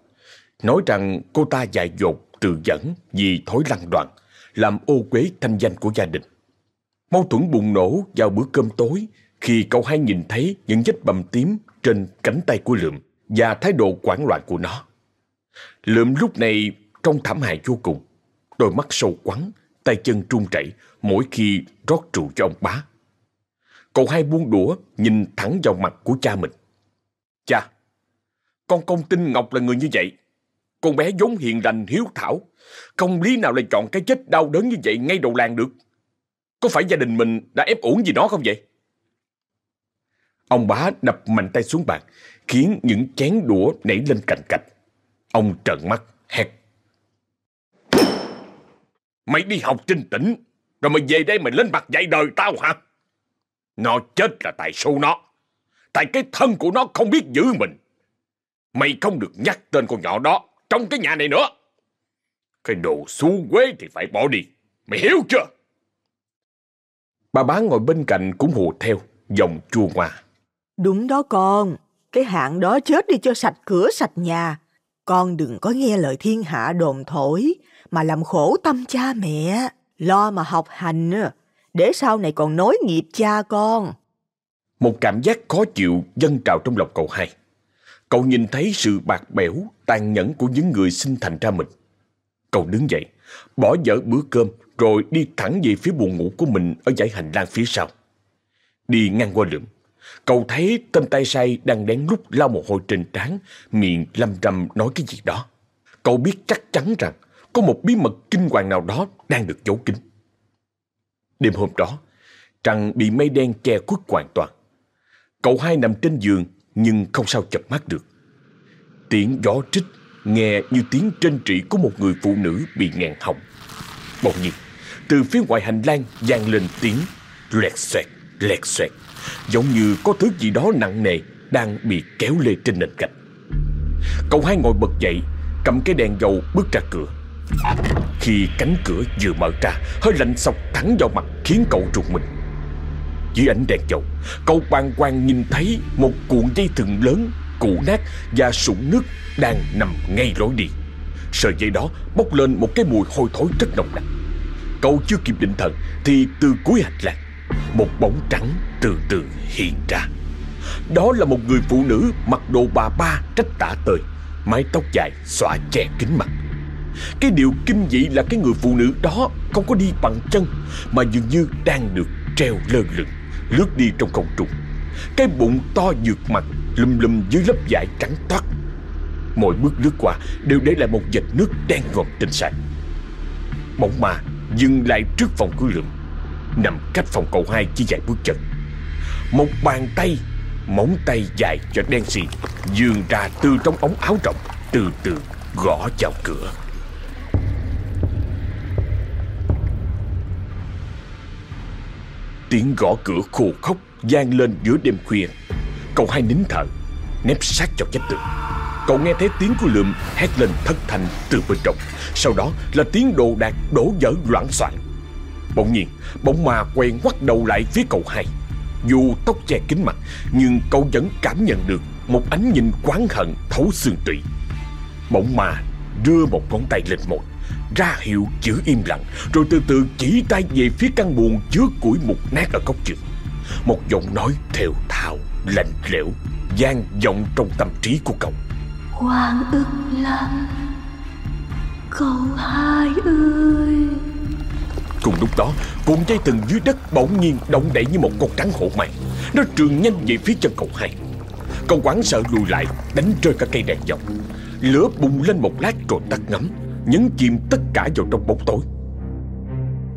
S1: nói rằng cô ta dại dột, tự dẫn vì thói lăng đoạn, làm ô quế thanh danh của gia đình. Mâu thuẫn bùng nổ vào bữa cơm tối khi cậu hai nhìn thấy những vết bầm tím trên cánh tay của Lượm và thái độ quảng loạn của nó. Lượm lúc này trông thảm hại vô cùng, đôi mắt sâu quắn, tay chân trung chảy mỗi khi rót rượu cho ông bá. Cậu hai buông đũa nhìn thẳng vào mặt của cha mình. Cha, con không tin Ngọc là người như vậy. Con bé vốn hiền lành hiếu thảo, không lý nào lại chọn cái chết đau đớn như vậy ngay đầu làng được. Có phải gia đình mình đã ép uổng gì nó không vậy? Ông bá đập mạnh tay xuống bàn, khiến những chén đũa nảy lên cành cạch. Ông trợn mắt, hét. Mày đi học trên tỉnh, rồi mày về đây mày lên mặt dạy đời tao hả? Nó chết là tại số nó. Tại cái thân của nó không biết giữ mình. Mày không được nhắc tên con nhỏ đó trong cái nhà này nữa. Cái đồ xú quế thì phải bỏ đi. Mày hiểu chưa? Bà bán ngồi bên cạnh cũng hù theo, giọng chua ngoa.
S3: Đúng đó con, cái hạng đó chết đi cho sạch cửa sạch nhà. Con đừng có nghe lời thiên hạ đồn thổi mà làm khổ tâm cha mẹ. Lo mà học hành để sau này còn nối nghiệp cha con.
S1: Một cảm giác khó chịu dâng trào trong lòng cậu hai. Cậu nhìn thấy sự bạc bẽo, tàn nhẫn của những người sinh thành ra mình. Cậu đứng dậy, bỏ dở bữa cơm rồi đi thẳng về phía buồng ngủ của mình ở dãy hành lang phía sau. Đi ngang qua lượm, cậu thấy tên tay say đang đén lúc lau mồ hôi trên trán, miệng lâm râm nói cái gì đó. Cậu biết chắc chắn rằng có một bí mật kinh hoàng nào đó đang được giấu kín. Đêm hôm đó, trăng bị mây đen che khuất hoàn toàn. Cậu hai nằm trên giường nhưng không sao chập mắt được. Tiếng gió trích nghe như tiếng trên trị của một người phụ nữ bị ngàn họng. Bỗng nhiên, từ phía ngoài hành lang vang lên tiếng lẹt xoẹt, lẹt xoẹt, giống như có thứ gì đó nặng nề đang bị kéo lê trên nền gạch. Cậu hai ngồi bật dậy, cầm cái đèn dầu bước ra cửa. Khi cánh cửa vừa mở ra, hơi lạnh sọc thẳng vào mặt khiến cậu rụt mình. Dưới ánh đèn dầu, cậu bàng hoàng nhìn thấy một cuộn dây thừng lớn, Cụ nát và sũng nước đang nằm ngay lối đi. Sợi dây đó bốc lên một cái mùi hôi thối rất nồng nặc. Cậu chưa kịp định thần thì từ cuối hành lang, một bóng trắng từ từ hiện ra. Đó là một người phụ nữ mặc đồ bà ba trách tả tơi, mái tóc dài xõa che kính mặt. Cái điều kinh dị là cái người phụ nữ đó không có đi bằng chân mà dường như đang được treo lơ lửng, lướt đi trong không trung. Cái bụng to dược mặt lùm lùm dưới lớp vải trắng toát. Mỗi bước lướt qua đều để lại một vệt nước đen ngòm trên sàn. Bóng ma dừng lại trước phòng của lượng, nằm cách phòng cậu hai chỉ vài bước chân. Một bàn tay, móng tay dài cho đen xì, dường ra từ trong ống áo rộng, từ từ gõ vào cửa. Tiếng gõ cửa khô khóc vang lên giữa đêm khuya. Cậu hai nín thở, nép sát vào vách tường. Cậu nghe thấy tiếng của lượm hét lên thất thanh từ bên trong. Sau đó là tiếng đồ đạc đổ vỡ loạn soạn. Bỗng nhiên, bóng ma quay ngoắt đầu lại phía cậu hai. Dù tóc che kín mặt, nhưng cậu vẫn cảm nhận được một ánh nhìn quán hận thấu xương tủy. bỗng ma đưa một ngón tay lên môi, ra hiệu chữ im lặng, rồi từ từ chỉ tay về phía căn buồng chứa củi mục nát ở góc giường. Một giọng nói thều thào, lạnh lẽo gian vọng trong tâm trí của cậu.
S5: Hoàng ức lắm Cậu hai ơi.
S1: Cùng lúc đó Cuộn dây từng dưới đất bỗng nhiên động đậy như một con rắn hổ mạng Nó trường nhanh về phía chân cậu hai. Cậu quán sợ lùi lại Đánh rơi cả cây đèn dọc. Lửa bùng lên một lát rồi tắt ngấm Nhấn chìm tất cả vào trong bóng tối.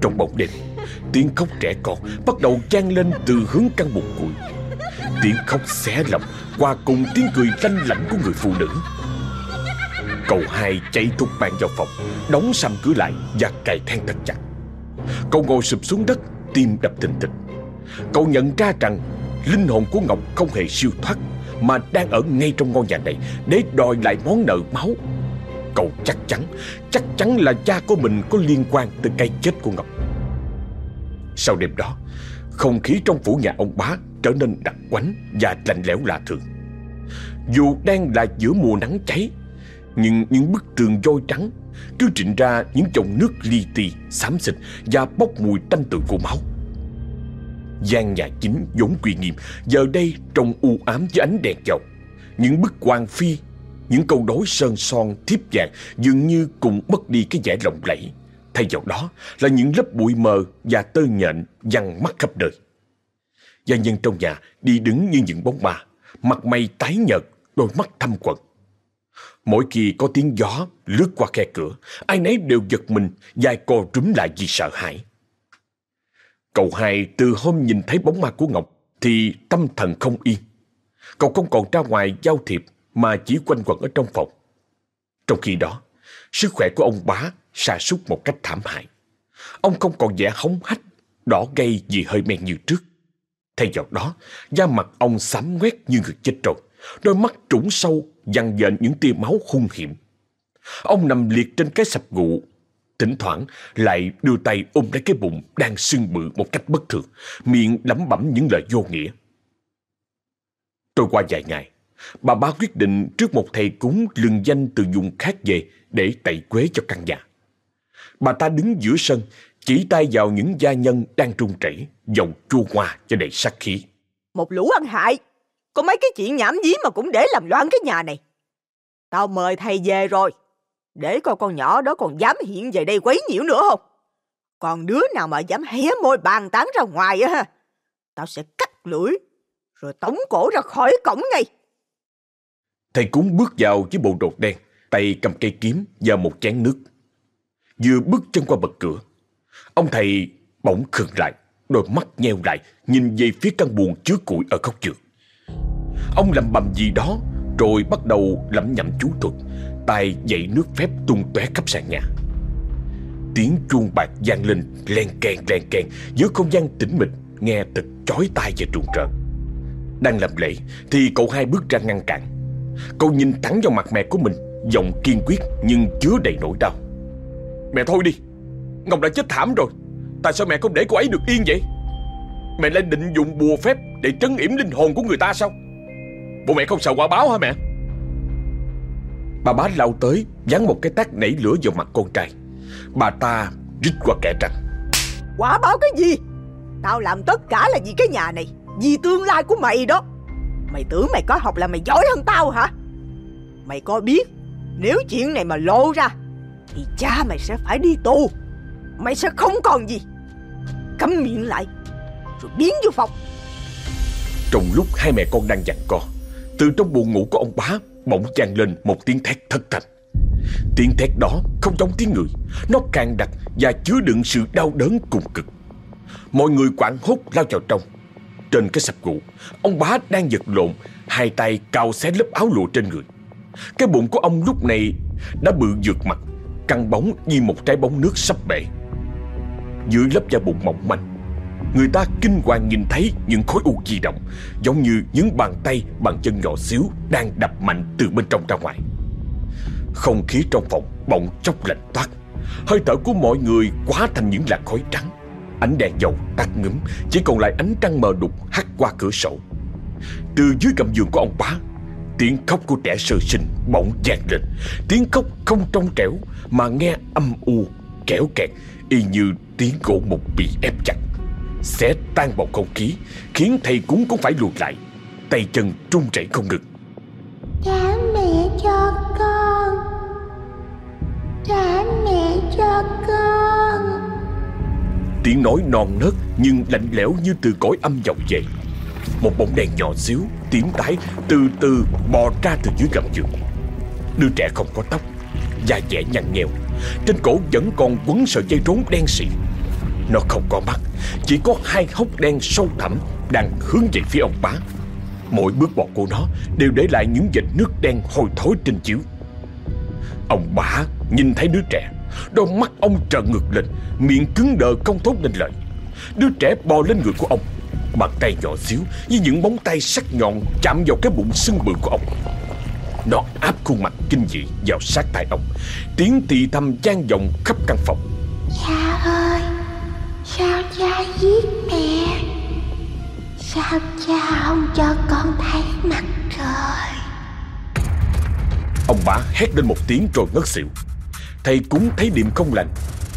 S1: Trong bóng đêm, Tiếng khóc trẻ con Bắt đầu vang lên từ hướng căn buồng củi Tiếng khóc xé lòng Qua cùng tiếng cười lanh lảnh của người phụ nữ. Cậu hai chạy thục mạng vào phòng, Đóng sầm cửa lại và cài then thật chặt. Cậu ngồi sụp xuống đất, Tim đập thình thịch. Cậu nhận ra rằng Linh hồn của Ngọc không hề siêu thoát, Mà đang ở ngay trong ngôi nhà này Để đòi lại món nợ máu. Cậu chắc chắn. Chắc chắn là cha của mình có liên quan tới cái chết của Ngọc. Sau đêm đó, Không khí trong phủ nhà ông bá Trở nên đặc quánh và lạnh lẽo lạ thường. Dù đang là giữa mùa nắng cháy, Nhưng những bức tường vôi trắng Cứ trịnh ra những dòng nước li ti Xám xịt và bốc mùi tanh tự của máu. Gian nhà chính vốn quy nghiêm, Giờ đây trông u ám với ánh đèn dầu. Những bức quan phi những câu đối sơn son, thiếp vàng Dường như cùng mất đi cái vẻ lộng lẫy. Thay vào đó là những lớp bụi mờ Và tơ nhện văng mắt khắp nơi. Gia nhân trong nhà đi đứng như những bóng ma, Mặt mày tái nhợt, Đôi mắt thâm quầng. Mỗi khi có tiếng gió lướt qua khe cửa, Ai nấy đều giật mình, Dài co rúm lại vì sợ hãi. Cậu hai từ hôm nhìn thấy bóng ma của Ngọc Thì tâm thần không yên. Cậu không còn ra ngoài giao thiệp mà chỉ quanh quẩn ở trong phòng. Trong khi đó Sức khỏe của ông bá sa sút một cách thảm hại. Ông không còn vẻ hống hách Đỏ gay vì hơi men như trước. Thay vào đó Da mặt ông xám ngoét như người chết rồi Đôi mắt trũng sâu Dằn dện những tia máu hung hiểm. Ông nằm liệt trên cái sập gụ Thỉnh thoảng lại đưa tay ôm lấy cái bụng đang sưng bự một cách bất thường, miệng lẩm bẩm những lời vô nghĩa. Trôi qua vài ngày, bà ba quyết định trước một thầy cúng lừng danh từ vùng khác về để tẩy quế cho căn nhà. Bà ta đứng giữa sân, chỉ tay vào những gia nhân đang trung chảy, giọng chua hoa cho đầy sát khí.
S3: Một lũ ăn hại, có mấy cái chuyện nhảm nhí mà cũng để làm loạn cái nhà này. Tao mời thầy về rồi, để coi con nhỏ đó còn dám hiện về đây quấy nhiễu nữa không? Còn đứa nào mà dám hé môi bàn tán ra ngoài á ha, tao sẽ cắt lưỡi, rồi tống cổ ra khỏi cổng ngay.
S1: Thầy cúng bước vào với bộ đồ đen, tay cầm cây kiếm và một chén nước. Vừa bước chân qua bậc cửa, ông thầy bỗng khựng lại, đôi mắt nheo lại, nhìn về phía căn buồng chứa củi ở góc giường. Ông lầm bầm gì đó, rồi bắt đầu lẩm nhẩm chú thuật, tay dậy nước phép tung tóe khắp sàn nhà. Tiếng chuông bạc vang lên len keng len keng giữa không gian tĩnh mịch nghe thật chói tai và trùng trợn. Đang làm lễ thì cậu hai bước ra ngăn cản. Cậu nhìn thẳng vào mặt mẹ của mình, giọng kiên quyết nhưng chứa đầy nỗi đau. Mẹ thôi đi, Ngọc đã chết thảm rồi. Tại sao mẹ không để cô ấy được yên vậy? Mẹ lại định dùng bùa phép để trấn yểm linh hồn của người ta sao? Bộ mẹ không sợ quả báo hả mẹ? Bà bá lao tới Dán một cái tát nảy lửa vào mặt con trai Bà ta rít qua kẻ răng
S3: Quả báo cái gì Tao làm tất cả là vì cái nhà này Vì tương lai của mày đó Mày tưởng mày có học là mày giỏi hơn tao hả? Mày có biết, Nếu chuyện này mà lộ ra, Thì cha mày sẽ phải đi tù. Mày sẽ không còn gì. Cấm miệng lại, Rồi biến vô phòng.
S1: Trong lúc hai mẹ con đang dặn co, Từ trong buồng ngủ của ông bá Bỗng vang lên một tiếng thét thất thanh. Tiếng thét đó không giống tiếng người, Nó càng đặc và chứa đựng sự đau đớn cùng cực. Mọi người quảng hốt lao vào trong. Trên cái sập gụ Ông bá đang giật lộn, Hai tay cào xé lớp áo lụa trên người. Cái bụng của ông lúc này Đã bự vượt mặt, Căng bóng như một trái bóng nước sắp bể. Dưới lớp da bụng mỏng manh, Người ta kinh hoàng nhìn thấy những khối u di động, Giống như những bàn tay, bàn chân nhỏ xíu Đang đập mạnh từ bên trong ra ngoài. Không khí trong phòng bỗng chốc lạnh toát. Hơi thở của mọi người quá thành những làn khói trắng. Ánh đèn dầu tắt ngấm Chỉ còn lại ánh trăng mờ đục hắt qua cửa sổ. Từ dưới gầm giường của ông bá Tiếng khóc của trẻ sơ sinh bỗng vang lên. Tiếng khóc không trong trẻo Mà nghe âm u, kéo kẹt Y như tiếng gỗ mục bị ép chặt. Xé tan bầu không khí Khiến thầy cúng cũng phải lùi lại. Tay chân trung chảy không ngừng.
S5: Trả mẹ cho con. Trả mẹ cho con.
S1: Tiếng nói non nớt nhưng lạnh lẽo như từ cõi âm vọng về Một bóng đèn nhỏ xíu, tím tái từ từ bò ra từ dưới gầm giường. Đứa trẻ không có tóc, da dẻ nhăn nheo. Trên cổ vẫn còn quấn sợi dây rốn đen xị Nó không có mắt, chỉ có hai hốc đen sâu thẳm đang hướng về phía ông bá. Mỗi bước bọt của nó đều để lại những vệt nước đen hôi thối trên chiếu. Ông bá nhìn thấy đứa trẻ Đôi mắt ông trợn ngược lên Miệng cứng đờ không thốt nên lời. Đứa trẻ bò lên người của ông Bàn tay nhỏ xíu Với những móng tay sắc nhọn Chạm vào cái bụng sưng bự của ông. Nó áp khuôn mặt kinh dị vào sát tai ông Tiếng thì thầm gian vọng khắp căn phòng.
S5: Cha ơi Sao cha giết mẹ? Sao cha không cho con thấy mặt trời?
S1: Ông bá hét lên một tiếng rồi ngất xỉu Thầy cúng thấy điểm không lành,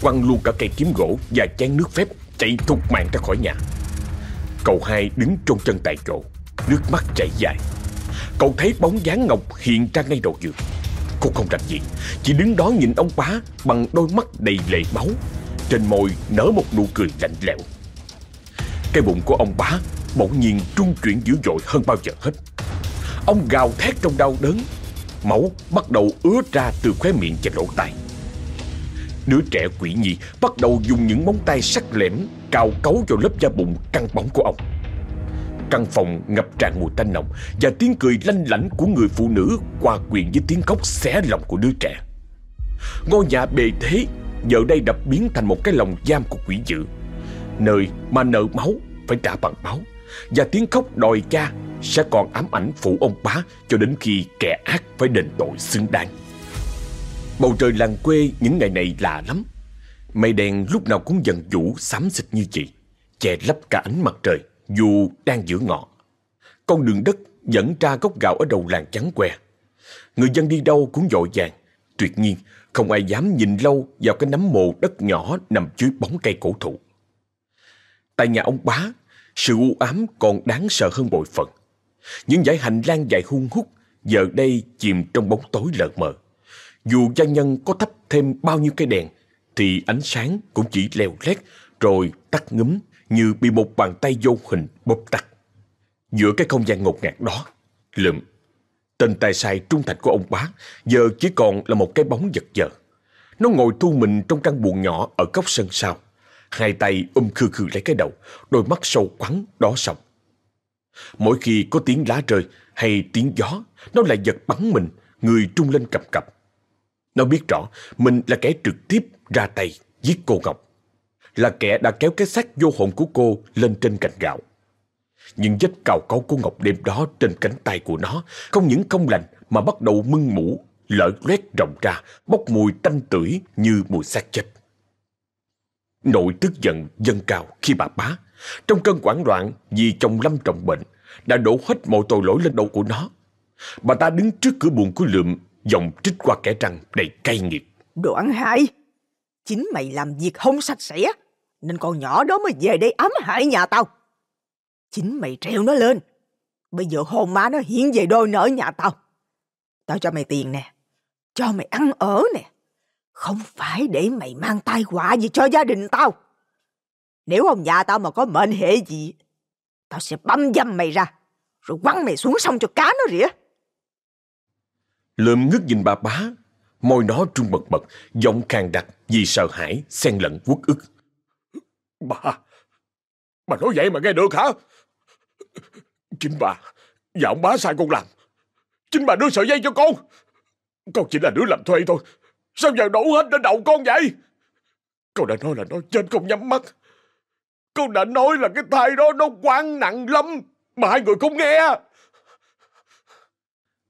S1: Quăng luôn cả cây kiếm gỗ và chén nước phép Chạy thục mạng ra khỏi nhà. Cậu hai đứng trong chân tại chỗ, Nước mắt chảy dài. Cậu thấy bóng dáng Ngọc hiện ra ngay đầu giường. Cô không làm gì, Chỉ đứng đó nhìn ông bá Bằng đôi mắt đầy lệ máu. Trên môi nở một nụ cười lạnh lẽo. Cái bụng của ông bá Bỗng nhiên trung chuyển dữ dội hơn bao giờ hết. Ông gào thét trong đau đớn, Máu bắt đầu ứa ra từ khóe miệng và lỗ tai. Đứa trẻ quỷ nhi bắt đầu dùng những móng tay sắc lẻm Cào cấu vào lớp da bụng căng bóng của ông. Căn phòng ngập tràn mùi tanh nồng Và tiếng cười lanh lảnh của người phụ nữ Hòa quyện với tiếng khóc xé lòng của đứa trẻ. Ngôi nhà bề thế, Giờ đây đập biến thành một cái lòng giam của quỷ dữ. Nơi mà nợ máu phải trả bằng máu Và tiếng khóc đòi cha sẽ còn ám ảnh phụ ông bá cho đến khi kẻ ác phải đền tội xứng đáng. Bầu trời làng quê những ngày này lạ lắm. Mây đen lúc nào cũng dần vũ xám xịt như chị, che lấp cả ánh mặt trời dù đang giữa ngọ. Con đường đất dẫn ra gốc gạo ở đầu làng trắng que. Người dân đi đâu cũng dội vàng. Tuyệt nhiên, không ai dám nhìn lâu vào cái nấm mồ đất nhỏ nằm dưới bóng cây cổ thụ. Tại nhà ông bá, sự u ám còn đáng sợ hơn bội phận. Những dải hành lang dài hung hút giờ đây chìm trong bóng tối lờ mờ. Dù gia nhân có thắp thêm bao nhiêu cây đèn thì ánh sáng cũng chỉ leo lét rồi tắt ngấm như bị một bàn tay vô hình bóp tắt. Giữa cái không gian ngột ngạt đó, lượm, tên tài sai trung thành của ông bá giờ chỉ còn là một cái bóng giật giờ. Nó ngồi thu mình trong căn buồng nhỏ ở góc sân sau. Hai tay ôm khư khư lấy cái đầu, đôi mắt sâu quắn đỏ sòng. Mỗi khi có tiếng lá rơi hay tiếng gió, nó lại giật bắn mình, người trung lên cập cập. Nó biết rõ mình là kẻ trực tiếp ra tay giết cô Ngọc. Là kẻ đã kéo cái xác vô hồn của cô lên trên cành gạo. Những vết cào cấu của Ngọc đêm đó trên cánh tay của nó không những không lành mà bắt đầu mưng mũ, lở loét rộng ra, bốc mùi tanh tưởi như mùi xác chết. Nội tức giận dâng cao khi bà bá trong cơn hoảng loạn vì chồng lâm trọng bệnh, đã đổ hết mọi tội lỗi lên đầu của nó. Bà ta đứng trước cửa buồn của lượm, giọng trích qua kẻ răng đầy cay nghiệt.
S3: đồ ăn hại, chính mày làm việc không sạch sẽ, nên con nhỏ đó mới về đây ám hại nhà tao. Chính mày treo nó lên, bây giờ hồn má nó hiện về đôi nợ nhà tao. Tao cho mày tiền nè, cho mày ăn ở nè, không phải để mày mang tai họa gì cho gia đình tao. Nếu ông nhà tao mà có mệnh hệ gì, tao sẽ băm dâm mày ra, rồi quăng mày xuống sông cho cá nó rỉa.
S1: Lượm ngước nhìn bà bá, môi nó trung bật bật, giọng khàn đặc vì sợ hãi, xen lẫn uất ức.
S2: Bà, bà nói vậy mà nghe được hả? Chính bà, và ông bá sai con làm. Chính bà đưa sợi dây cho con. Con chỉ là đứa làm thuê thôi. Sao giờ đổ hết lên đầu con vậy? Con đã nói là nó chết không nhắm mắt. Con đã nói là cái thai đó nó quan nặng lắm Mà hai người không nghe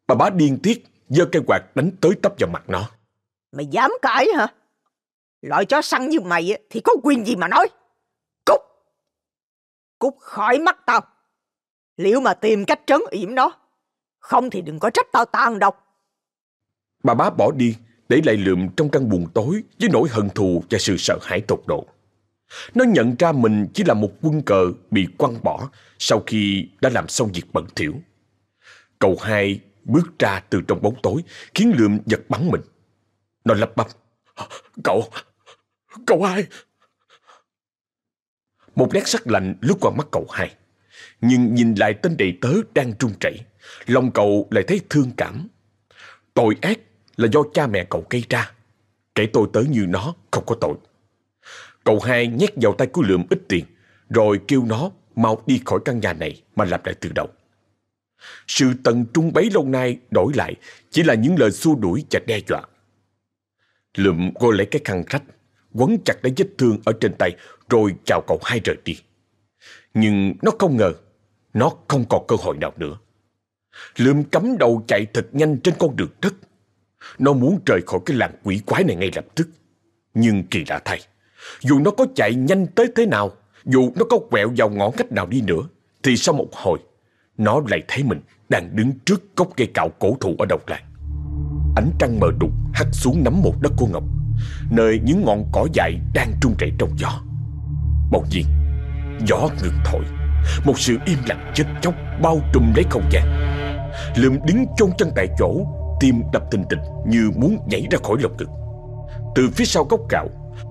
S1: Bà bá điên tiết giơ cây quạt đánh tới tấp vào mặt nó.
S3: Mày dám cãi hả? Loại chó săn như mày thì có quyền gì mà nói? Cút! Cút khỏi mắt tao. Liệu mà tìm cách trấn yểm nó? Không thì đừng có trách tao tàn độc.
S1: Bà bá bỏ đi Để lại lượm trong căn buồng tối Với nỗi hận thù và sự sợ hãi tột độ. Nó nhận ra mình chỉ là một quân cờ bị quăng bỏ sau khi đã làm xong việc bẩn thỉu. Cậu hai bước ra từ trong bóng tối khiến lượm giật bắn mình. Nó lắp bắp. Cậu, cậu hai. Một nét sắc lạnh lướt qua mắt cậu hai. Nhưng nhìn lại tên đệ tớ đang trung chảy, lòng cậu lại thấy thương cảm. Tội ác là do cha mẹ cậu gây ra. Kể tôi tớ như nó không có tội. Cậu hai nhét vào tay của lượm ít tiền, rồi kêu nó mau đi khỏi căn nhà này mà làm lại từ đầu. Sự tận trung bấy lâu nay đổi lại chỉ là những lời xua đuổi và đe dọa. Lượm cô lấy cái khăn rách, quấn chặt lấy vết thương ở trên tay rồi chào cậu hai rời đi. Nhưng nó không ngờ, nó không còn cơ hội nào nữa. Lượm cắm đầu chạy thật nhanh trên con đường đất. Nó muốn rời khỏi cái làng quỷ quái này ngay lập tức. Nhưng kỳ lạ thay, dù nó có chạy nhanh tới thế nào, dù nó có quẹo vào ngõ cách nào đi nữa, thì sau một hồi, nó lại thấy mình đang đứng trước gốc cây cạo cổ thụ ở đầu làng. Ánh trăng mờ đục hắt xuống nắm một đất cô Ngọc, nơi những ngọn cỏ dại đang trung rẩy trong gió. Bỗng nhiên, gió ngừng thổi, một sự im lặng chết chóc bao trùm lấy không gian. Lượm đứng chôn chân tại chỗ, tim đập tình tình như muốn nhảy ra khỏi lồng ngực. Từ phía sau gốc cạo,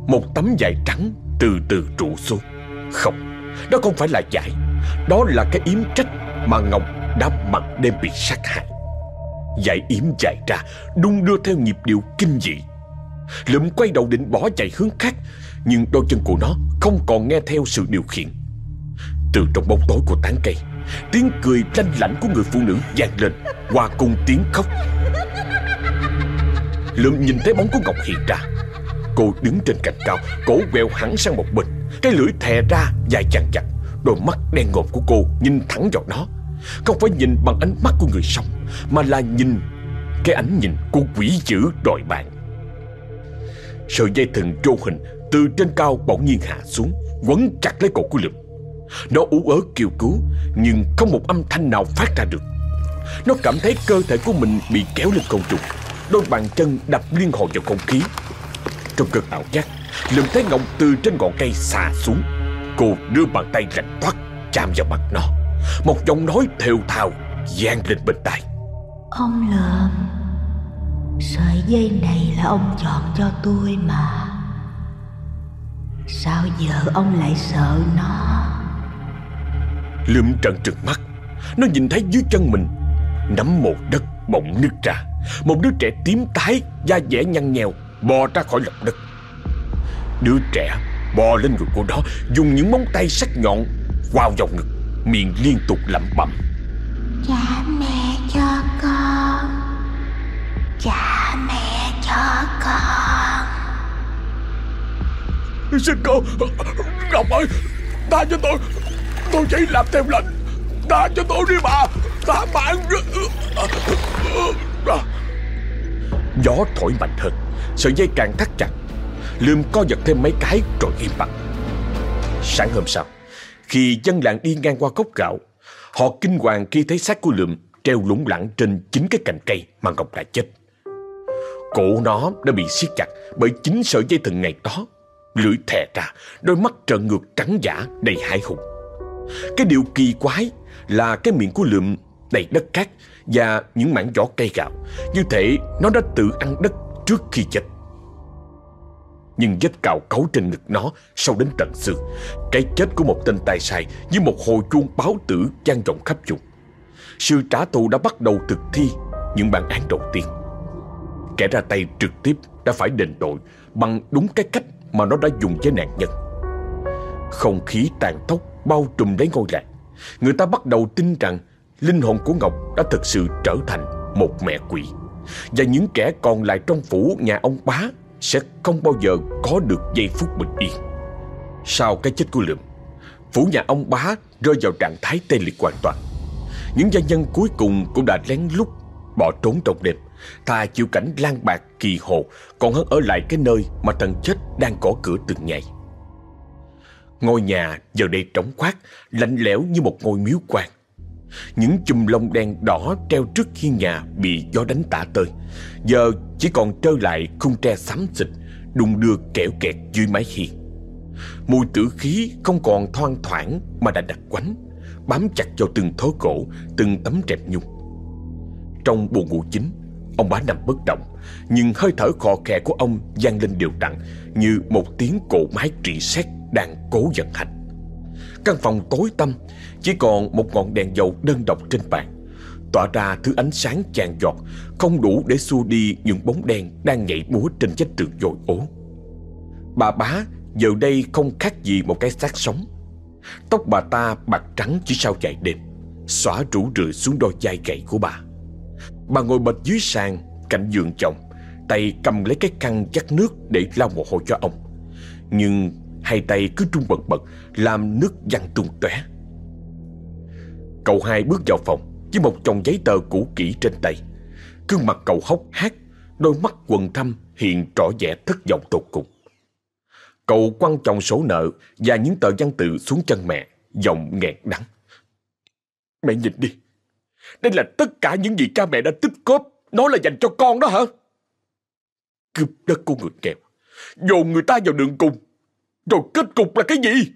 S1: một tấm vải trắng từ từ trụ xuống. Không, đó không phải là vải, đó là cái yếm trách mà Ngọc đã mặc đêm bị sát hại. Dải yếm dài ra, đung đưa theo nhịp điệu kinh dị. Lượm quay đầu định bỏ chạy hướng khác, nhưng đôi chân của nó không còn nghe theo sự điều khiển. Từ trong bóng tối của tán cây, tiếng cười lanh lảnh của người phụ nữ vang lên, hòa cùng tiếng khóc. Lượm nhìn thấy bóng của Ngọc hiện ra. Cô đứng trên cành cao, cổ quẹo hẳn sang một bên, cái lưỡi thè ra dài chằng chặt. Đôi mắt đen ngòm của cô nhìn thẳng vào nó. Không phải nhìn bằng ánh mắt của người sống, Mà là nhìn Cái ánh nhìn của quỷ dữ đòi bạn Sợi dây thừng trô hình Từ trên cao bỗng nhiên hạ xuống, Quấn chặt lấy cổ của Lượm. Nó ú ớ kêu cứu, Nhưng không một âm thanh nào phát ra được. Nó cảm thấy cơ thể của mình bị kéo lên không trung, Đôi bàn chân đập liên hồi vào không khí. Trong cơn ảo giác, Lượm thấy Ngọc từ trên ngọn cây xà xuống. Cô đưa bàn tay rạch toát Chạm vào mặt nó. Một giọng nói thều thào vang lên bên tai.
S5: Ông Lợm Sợi dây này là ông chọn cho tôi mà. Sao giờ ông lại sợ nó?
S1: Lượm trận trừng mắt. Nó nhìn thấy dưới chân mình Nắm một đất bỗng nứt ra. Một đứa trẻ tím tái Da dẻ nhăn nhèo Bò ra khỏi lòng đất. Đứa trẻ bò lên người cô đó Dùng những móng tay sắc nhọn Quao vào ngực Miệng liên tục lẩm bẩm.
S5: Trả mẹ cho con. Trả mẹ cho con.
S2: Xin cô Ngọc ơi Tha cho tôi. Tôi chỉ làm theo lệnh Tha cho tôi đi bà. Tha mạng
S1: Gió thổi mạnh hơn Sợi dây càng thắt chặt lườm co giật thêm mấy cái rồi im bặt. Sáng hôm sau, Khi dân làng đi ngang qua cốc gạo, Họ kinh hoàng khi thấy xác của Lượm Treo lủng lẳng trên chính cái cành cây Mà Ngọc đã chết. Cổ nó đã bị siết chặt Bởi chính sợi dây thừng ngày đó. Lưỡi thè ra, Đôi mắt trợn ngược trắng giả, đầy hãi hùng. Cái điều kỳ quái Là cái miệng của Lượm đầy đất cát Và những mảng vỏ cây gạo. Như thể nó đã tự ăn đất trước khi chết nhưng vết cào cấu trên ngực nó sâu đến tận xương. Cái chết của một tên tài sai như một hồi chuông báo tử vang vọng khắp vùng. Sự trả thù đã bắt đầu thực thi những bản án đầu tiên. Kẻ ra tay trực tiếp đã phải đền tội bằng đúng cái cách mà nó đã dùng với nạn nhân. Không khí tàn tốc bao trùm lấy ngôi làng. Người ta bắt đầu tin rằng linh hồn của Ngọc đã thực sự trở thành một mẹ quỷ. Và những kẻ còn lại trong phủ nhà ông bá sẽ không bao giờ có được giây phút bình yên. Sau cái chết của Lượm, phủ nhà ông bá rơi vào trạng thái tê liệt hoàn toàn. Những gia nhân cuối cùng cũng đã lén lút bỏ trốn trong đêm, thà chịu cảnh lang bạc kỳ hồ còn hơn ở lại cái nơi mà thần chết đang gõ cửa từng ngày. Ngôi nhà giờ đây trống khoát, lạnh lẽo như một ngôi miếu quan. Những chùm lông đen đỏ treo trước hiên nhà bị gió đánh tả tơi Giờ chỉ còn trơ lại khung tre xám xịt Đung đưa kẹo kẹt dưới mái hiên Mùi tử khí không còn thoang thoảng mà đã đặc quánh, bám chặt vào từng thớ cổ, từng tấm rèm nhung. Trong buồng ngủ chính, ông bá nằm bất động, nhưng hơi thở khò khè của ông vang lên đều đặn như một tiếng cổ máy trị xét đang cố vận hành. Căn phòng tối tăm, chỉ còn một ngọn đèn dầu đơn độc trên bàn, tỏa ra thứ ánh sáng chàn giọt, không đủ để xua đi những bóng đen đang nhảy múa trên vách tường dội ố. Bà bá giờ đây không khác gì một cái xác sống. Tóc bà ta bạc trắng chỉ sau vài đêm, xóa rủ rượi xuống đôi vai gầy của bà. Bà ngồi bệt dưới sàn, cạnh giường chồng, tay cầm lấy cái khăn chắt nước để lau mồ hôi cho ông. Nhưng hai tay cứ trung bật bật, làm nước văng tung tóe. Cậu hai bước vào phòng với một chồng giấy tờ cũ kỹ trên tay. Gương mặt cậu hốc hác, đôi mắt quần thâm hiện rõ vẻ thất vọng tột cùng. Cậu quăng chồng số nợ và những tờ văn tự xuống chân mẹ, giọng nghẹn đắng. Mẹ nhìn đi, đây là tất cả những gì cha mẹ đã tích cóp, nó là dành cho con đó hả? Cướp đất của người nghèo, dồn người ta vào đường cùng, rồi kết cục là cái gì?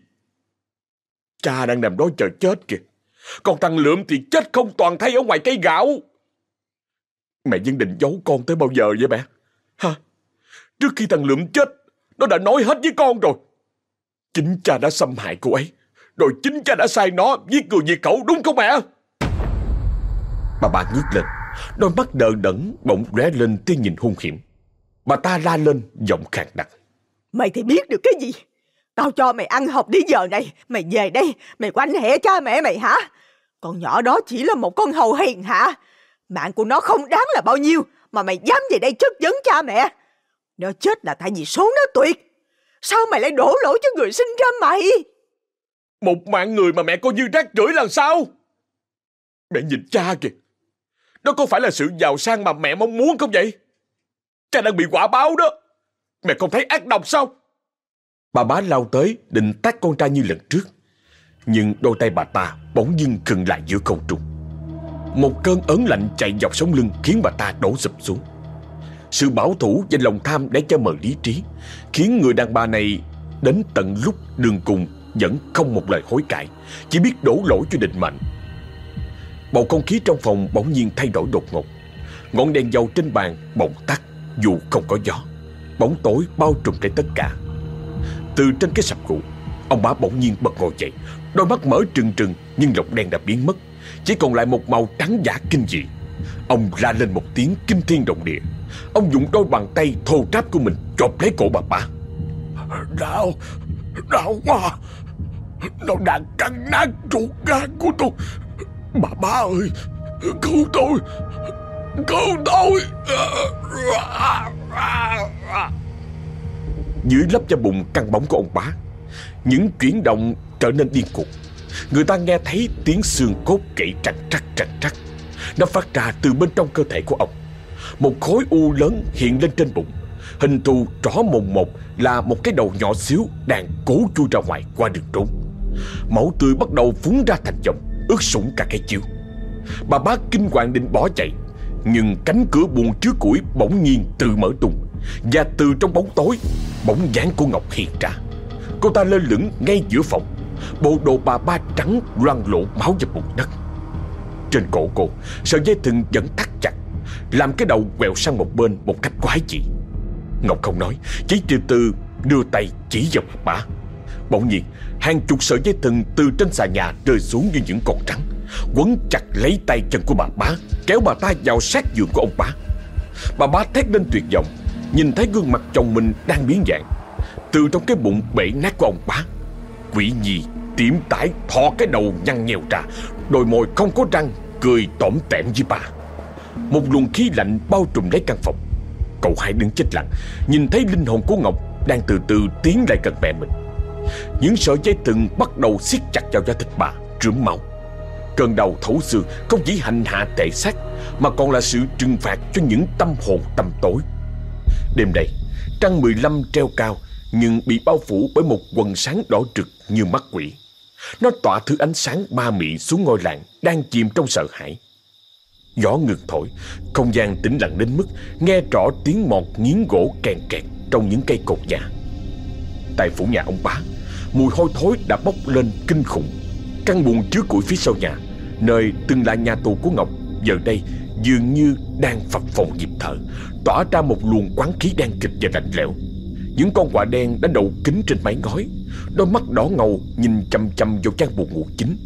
S1: Cha đang nằm đó chờ chết kìa, con thằng Lượm thì chết không toàn thay ở ngoài cây gạo. Mẹ vẫn định giấu con tới bao giờ vậy mẹ? Hả? Trước khi thằng Lượm chết, nó đã nói hết với con rồi. Chính cha đã xâm hại cô ấy. Rồi chính cha đã sai nó giết người diệt khẩu đúng không mẹ? Bà bà ngước lên. Đôi mắt đờ đẫn bỗng lóe lên tia nhìn hung hiểm. Bà ta la lên giọng khàn đặc.
S3: Mày thì biết được cái gì? Tao cho mày ăn học đi giờ này. Mày về đây, mày quanh hẻ cha mẹ mày hả? Con nhỏ đó chỉ là một con hầu hiền hả? Mạng của nó không đáng là bao nhiêu mà mày dám về đây chất vấn cha mẹ. Nó chết là tại vì số nó tuyệt. Sao mày lại đổ lỗi cho người sinh ra mày?
S2: Một mạng người mà mẹ coi như rác rưởi là sao? Mẹ nhìn cha kìa. Đó có phải là sự giàu sang mà mẹ mong muốn không vậy? Cha đang bị quả báo đó. Mẹ không thấy ác độc sao?
S1: Bà bá lao tới định tát con trai như lần trước. Nhưng đôi tay bà ta bỗng dưng khừng lại giữa không trung. Một cơn ớn lạnh chạy dọc sống lưng khiến bà ta đổ sụp xuống. Sự bảo thủ và lòng tham để cho mờ lý trí, Khiến người đàn bà này đến tận lúc đường cùng Vẫn không một lời hối cải, Chỉ biết đổ lỗi cho định mệnh Bầu không khí trong phòng bỗng nhiên thay đổi đột ngột Ngọn đèn dầu trên bàn bỗng tắt Dù không có gió Bóng tối bao trùm trên tất cả từ trên cái sập cụ Ông bá bỗng nhiên bật ngồi dậy. Đôi mắt mở trừng trừng, Nhưng lọc đen đã biến mất. Chỉ còn lại một màu trắng giả kinh dị. Ông la lên một tiếng kinh thiên động địa. Ông dùng đôi bàn tay thô ráp của mình chộp lấy cổ bà bá
S2: Đau Đau quá. Nó đang cắn nát ruột gan của tôi. Bà ba ơi, Cứu tôi. Cứu tôi.
S1: Dưới lớp da bụng căng bóng của ông bá. Những chuyển động trở nên điên cuồng. Người ta nghe thấy tiếng xương cốt gãy trằn trắc trằn trắc Nó phát ra từ bên trong cơ thể của ông. Một khối u lớn hiện lên trên bụng. Hình thù rõ mồn một là một cái đầu nhỏ xíu Đang cố chui ra ngoài qua đường trốn. Máu tươi bắt đầu phúng ra thành dòng, Ướt sũng cả cái chiếu Bà bá kinh hoàng định bỏ chạy, Nhưng cánh cửa buồng trước củi bỗng nhiên tự mở tung và từ trong bóng tối, Bóng dáng của Ngọc hiện ra. Cô ta lơ lửng ngay giữa phòng. Bộ đồ bà ba trắng loang lộ máu vào bụng đất. Trên cổ cô, Sợi dây thừng vẫn thắt chặt, Làm cái đầu quẹo sang một bên một cách quái dị. Ngọc không nói, Chỉ từ từ đưa tay chỉ vào bà. Bá Bỗng nhiên, Hàng chục sợi dây thừng từ trên xà nhà rơi xuống như những con trắng, Quấn chặt lấy tay chân của bà bá, Kéo bà ta vào sát giường của ông bá. Bà bá thét lên tuyệt vọng Nhìn thấy gương mặt chồng mình đang biến dạng, Từ trong cái bụng bể nát của ông bá, Quỷ nhi tiệm tải thò cái đầu nhăn nhèo ra, Đôi môi không có răng, Cười tỏm tẻm với bà. Một luồng khí lạnh bao trùm lấy căn phòng. Cậu hai đứng chết lặng, Nhìn thấy linh hồn của Ngọc Đang từ từ tiến lại gần mẹ mình. Những sợi dây từng bắt đầu siết chặt vào da thịt bà, Rướm máu. Cơn đau thấu xương không chỉ hành hạ tệ xác, Mà còn là sự trừng phạt cho những tâm hồn tầm tối. Đêm nay, Trăng 15 treo cao, Nhưng bị bao phủ bởi một quần sáng đỏ trực như mắt quỷ. Nó tỏa thứ ánh sáng ma mị xuống ngôi làng Đang chìm trong sợ hãi. Gió ngừng thổi, Không gian tĩnh lặng đến mức Nghe rõ tiếng mọt nghiến gỗ kèn kẹt Trong những cây cột nhà. Tại phủ nhà ông bá, Mùi hôi thối đã bốc lên kinh khủng. Căn buồng chứa củi phía sau nhà, Nơi từng là nhà tù của Ngọc, Giờ đây dường như đang phập phồng nhịp thở Tỏa ra một luồng quán khí đen kịch và lạnh lẽo. Những con quạ đen đã đậu kính trên mái ngói, Đôi mắt đỏ ngầu nhìn chăm chăm vào trang buồn ngủ chính,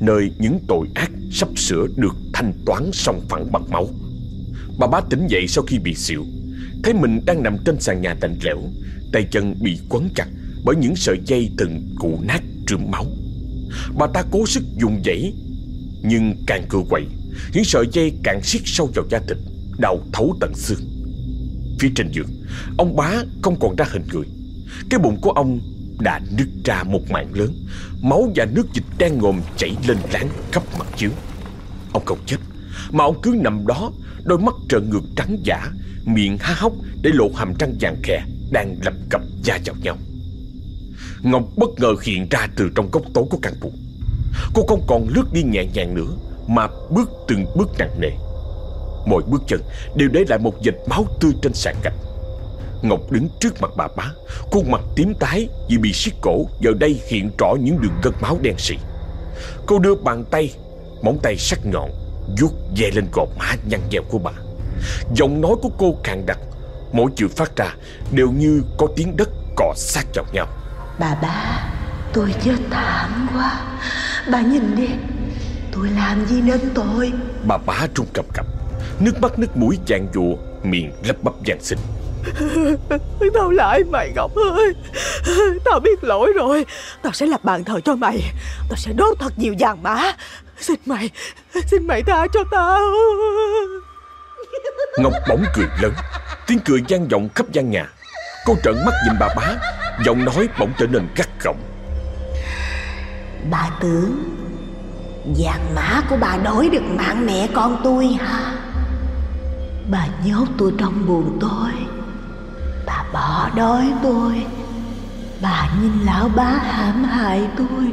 S1: Nơi những tội ác sắp sửa được thanh toán song phẳng bằng máu. Bà bá tỉnh dậy sau khi bị xỉu, Thấy mình đang nằm trên sàn nhà lạnh lẽo, Tay chân bị quấn chặt Bởi những sợi dây từng cụ nát trượm máu. Bà ta cố sức dùng dãy, Nhưng càng cưa quậy, Những sợi dây càng siết sâu vào da thịt, Đau thấu tận xương. Phía trên giường. Ông bá không còn ra hình người. Cái bụng của ông đã nứt ra một mạng lớn. Máu và nước dịch đen ngồm chảy lên láng khắp mặt chiếu Ông không chết, Mà ông cứ nằm đó, Đôi mắt trợn ngược trắng giả, Miệng há hốc để lộ hàm răng vàng khè Đang lập cập da vào nhau. Ngọc bất ngờ hiện ra từ trong góc tối của căn buồng Cô không còn lướt đi nhẹ nhàng nữa, Mà bước từng bước nặng nề. Mỗi bước chân đều để lại một vệt máu tươi trên sàn gạch. Ngọc đứng trước mặt bà bá Khuôn mặt tím tái vì bị siết cổ Giờ đây hiện rõ những đường gân máu đen sì Cô đưa bàn tay Móng tay sắc nhọn vuốt ve lên gò má nhăn nheo của bà. Giọng nói của cô càng đặc Mỗi chữ phát ra đều như có tiếng đất cọ sát vào nhau.
S5: Bà ba Tôi chết thảm quá. Bà nhìn đi Tôi làm gì nên tội
S1: Bà bá trung cầm cập Nước mắt nước mũi chàng dụa Miệng lấp bắp giang xin
S3: Tao lại mày Ngọc ơi. Tao biết lỗi rồi. Tao sẽ lập bàn thờ cho mày. Tao sẽ đốt thật nhiều vàng mã. Xin mày Xin mày tha cho tao.
S1: Ngọc bỗng cười lớn. Tiếng cười vang vọng khắp gian nhà. Cô trợn mắt nhìn bà bá. Giọng nói bỗng trở nên gắt gỏng
S5: Bà tưởng Vàng mã của bà đổi được mạng mẹ con tôi hả Bà nhốt tôi trong buồn tôi. Bà bỏ đói tôi. Bà nhìn lão bá hãm hại tôi.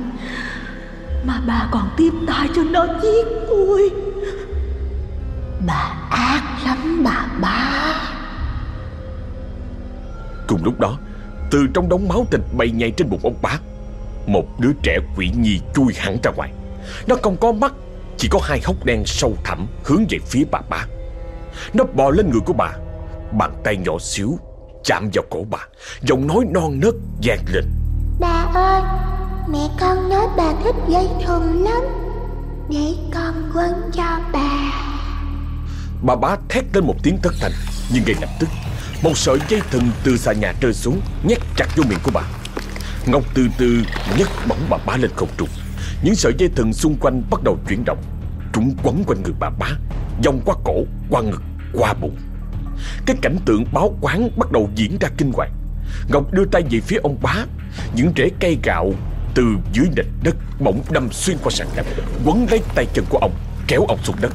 S5: Mà bà còn tiếp tay cho nó giết tôi. Bà ác lắm bà bá.
S1: Cùng lúc đó, Từ trong đống máu thịt bay nhảy trên bụng ông bá, Một đứa trẻ quỷ nhi chui hẳn ra ngoài. Nó không có mắt, Chỉ có hai hốc đen sâu thẳm Hướng về phía bà bá. Nó bò lên người của bà. Bàn tay nhỏ xíu Chạm vào cổ bà. Giọng nói non nớt vang lên.
S5: Bà ơi Mẹ con nói bà thích dây thừng lắm. Để con quấn cho bà.
S1: Bà bá thét lên một tiếng thất thanh Nhưng ngay lập tức Một sợi dây thừng từ xà nhà rơi xuống Nhét chặt vô miệng của bà. Ngọc từ từ nhấc bóng bà bá lên không trung. Những sợi dây thừng xung quanh bắt đầu chuyển động Chúng quấn quanh người bà bá Dòng qua cổ, qua ngực, qua bụng. Cái cảnh tượng báo quán bắt đầu diễn ra kinh hoàng. Ngọc đưa tay về phía ông bá Những rễ cây gạo từ dưới nền đất bỗng đâm xuyên qua sàn gạch Quấn lấy tay chân của ông Kéo ông xuống đất.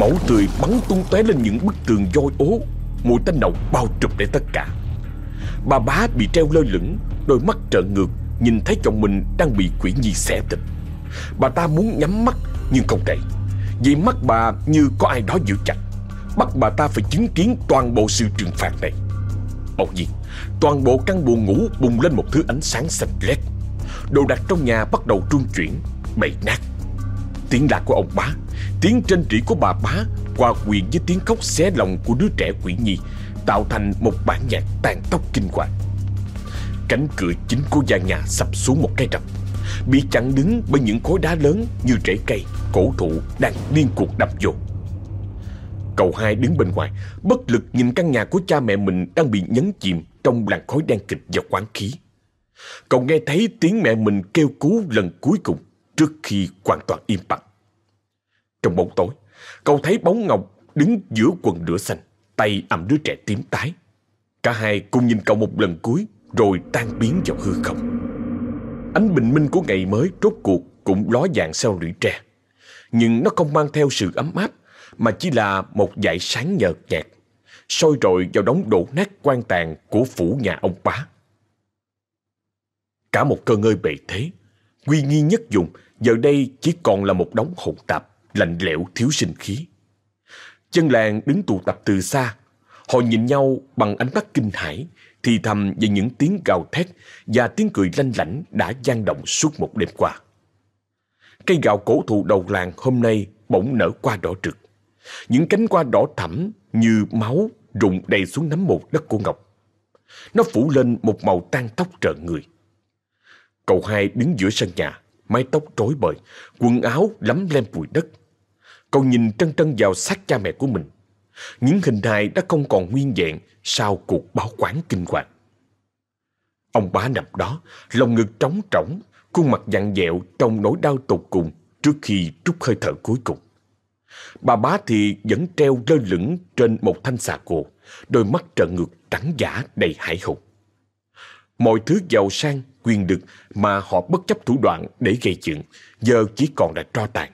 S1: Máu tươi bắn tung tóe lên những bức tường vôi ố Mùi tanh nồng bao trùm để tất cả. Bà bá bị treo lơ lửng Đôi mắt trợn ngược Nhìn thấy chồng mình đang bị quỷ nhi xẻ thịt. Bà ta muốn nhắm mắt Nhưng không thể. Vì mắt bà như có ai đó giữ chặt. Bắt bà ta phải chứng kiến toàn bộ sự trừng phạt này. Bỗng nhiên Toàn bộ căn buồng ngủ bùng lên một thứ ánh sáng xanh lét. Đồ đạc trong nhà bắt đầu trung chuyển Bậy nát. Tiếng lạc của ông bá Tiếng trên trĩ của bà bá Hòa quyện với tiếng khóc xé lòng của đứa trẻ quỷ nhi Tạo thành một bản nhạc tàn tóc kinh hoàng. Cánh cửa chính của gian nhà sập xuống một cái rập Bị chặn đứng bởi những khối đá lớn như rễ cây, cổ thụ đang điên cuộc đập vô. Cậu hai đứng bên ngoài, Bất lực nhìn căn nhà của cha mẹ mình đang bị nhấn chìm Trong làn khói đen kịch và quán khí. Cậu nghe thấy tiếng mẹ mình kêu cứu lần cuối cùng Trước khi hoàn toàn im bặt. Trong bóng tối, Cậu thấy bóng Ngọc đứng giữa quần lửa xanh, Tay ẩm đứa trẻ tím tái. Cả hai cùng nhìn cậu một lần cuối, Rồi tan biến vào hư không. Ánh bình minh của ngày mới rốt cuộc Cũng ló dạng sau lũy tre. Nhưng nó không mang theo sự ấm áp, Mà chỉ là một dải sáng nhợt nhạt soi rọi vào đống đổ nát quan tàn Của phủ nhà ông bá Cả một cơ ngơi bề thế, Quy nghi nhất dùng, Giờ đây chỉ còn là một đống hỗn tạp, Lạnh lẽo thiếu sinh khí Chân làng đứng tụ tập từ xa, Họ nhìn nhau bằng ánh mắt kinh hãi, thì thầm về những tiếng gào thét và tiếng cười lanh lảnh đã gian động suốt một đêm qua. Cây gạo cổ thụ đầu làng hôm nay bỗng nở qua đỏ rực. Những cánh hoa đỏ thẫm như máu rụng đầy xuống nắm một đất của Ngọc. Nó phủ lên một màu tan tóc trợn người. Cậu hai đứng giữa sân nhà, mái tóc rối bời, quần áo lấm lem bụi đất. Cậu nhìn trân trân vào xác cha mẹ của mình. Những hình hài đã không còn nguyên vẹn sau cuộc báo quán kinh hoàng. Ông bá nằm đó, lòng ngực trống trỏng, khuôn mặt dặn dẹo trong nỗi đau tột cùng trước khi trút hơi thở cuối cùng. Bà bá thì vẫn treo lơ lửng trên một thanh xà cồ, đôi mắt trợn ngược trắng giả đầy hải hùng. Mọi thứ giàu sang, quyền lực mà họ bất chấp thủ đoạn để gây chuyện, giờ chỉ còn là tro tàn.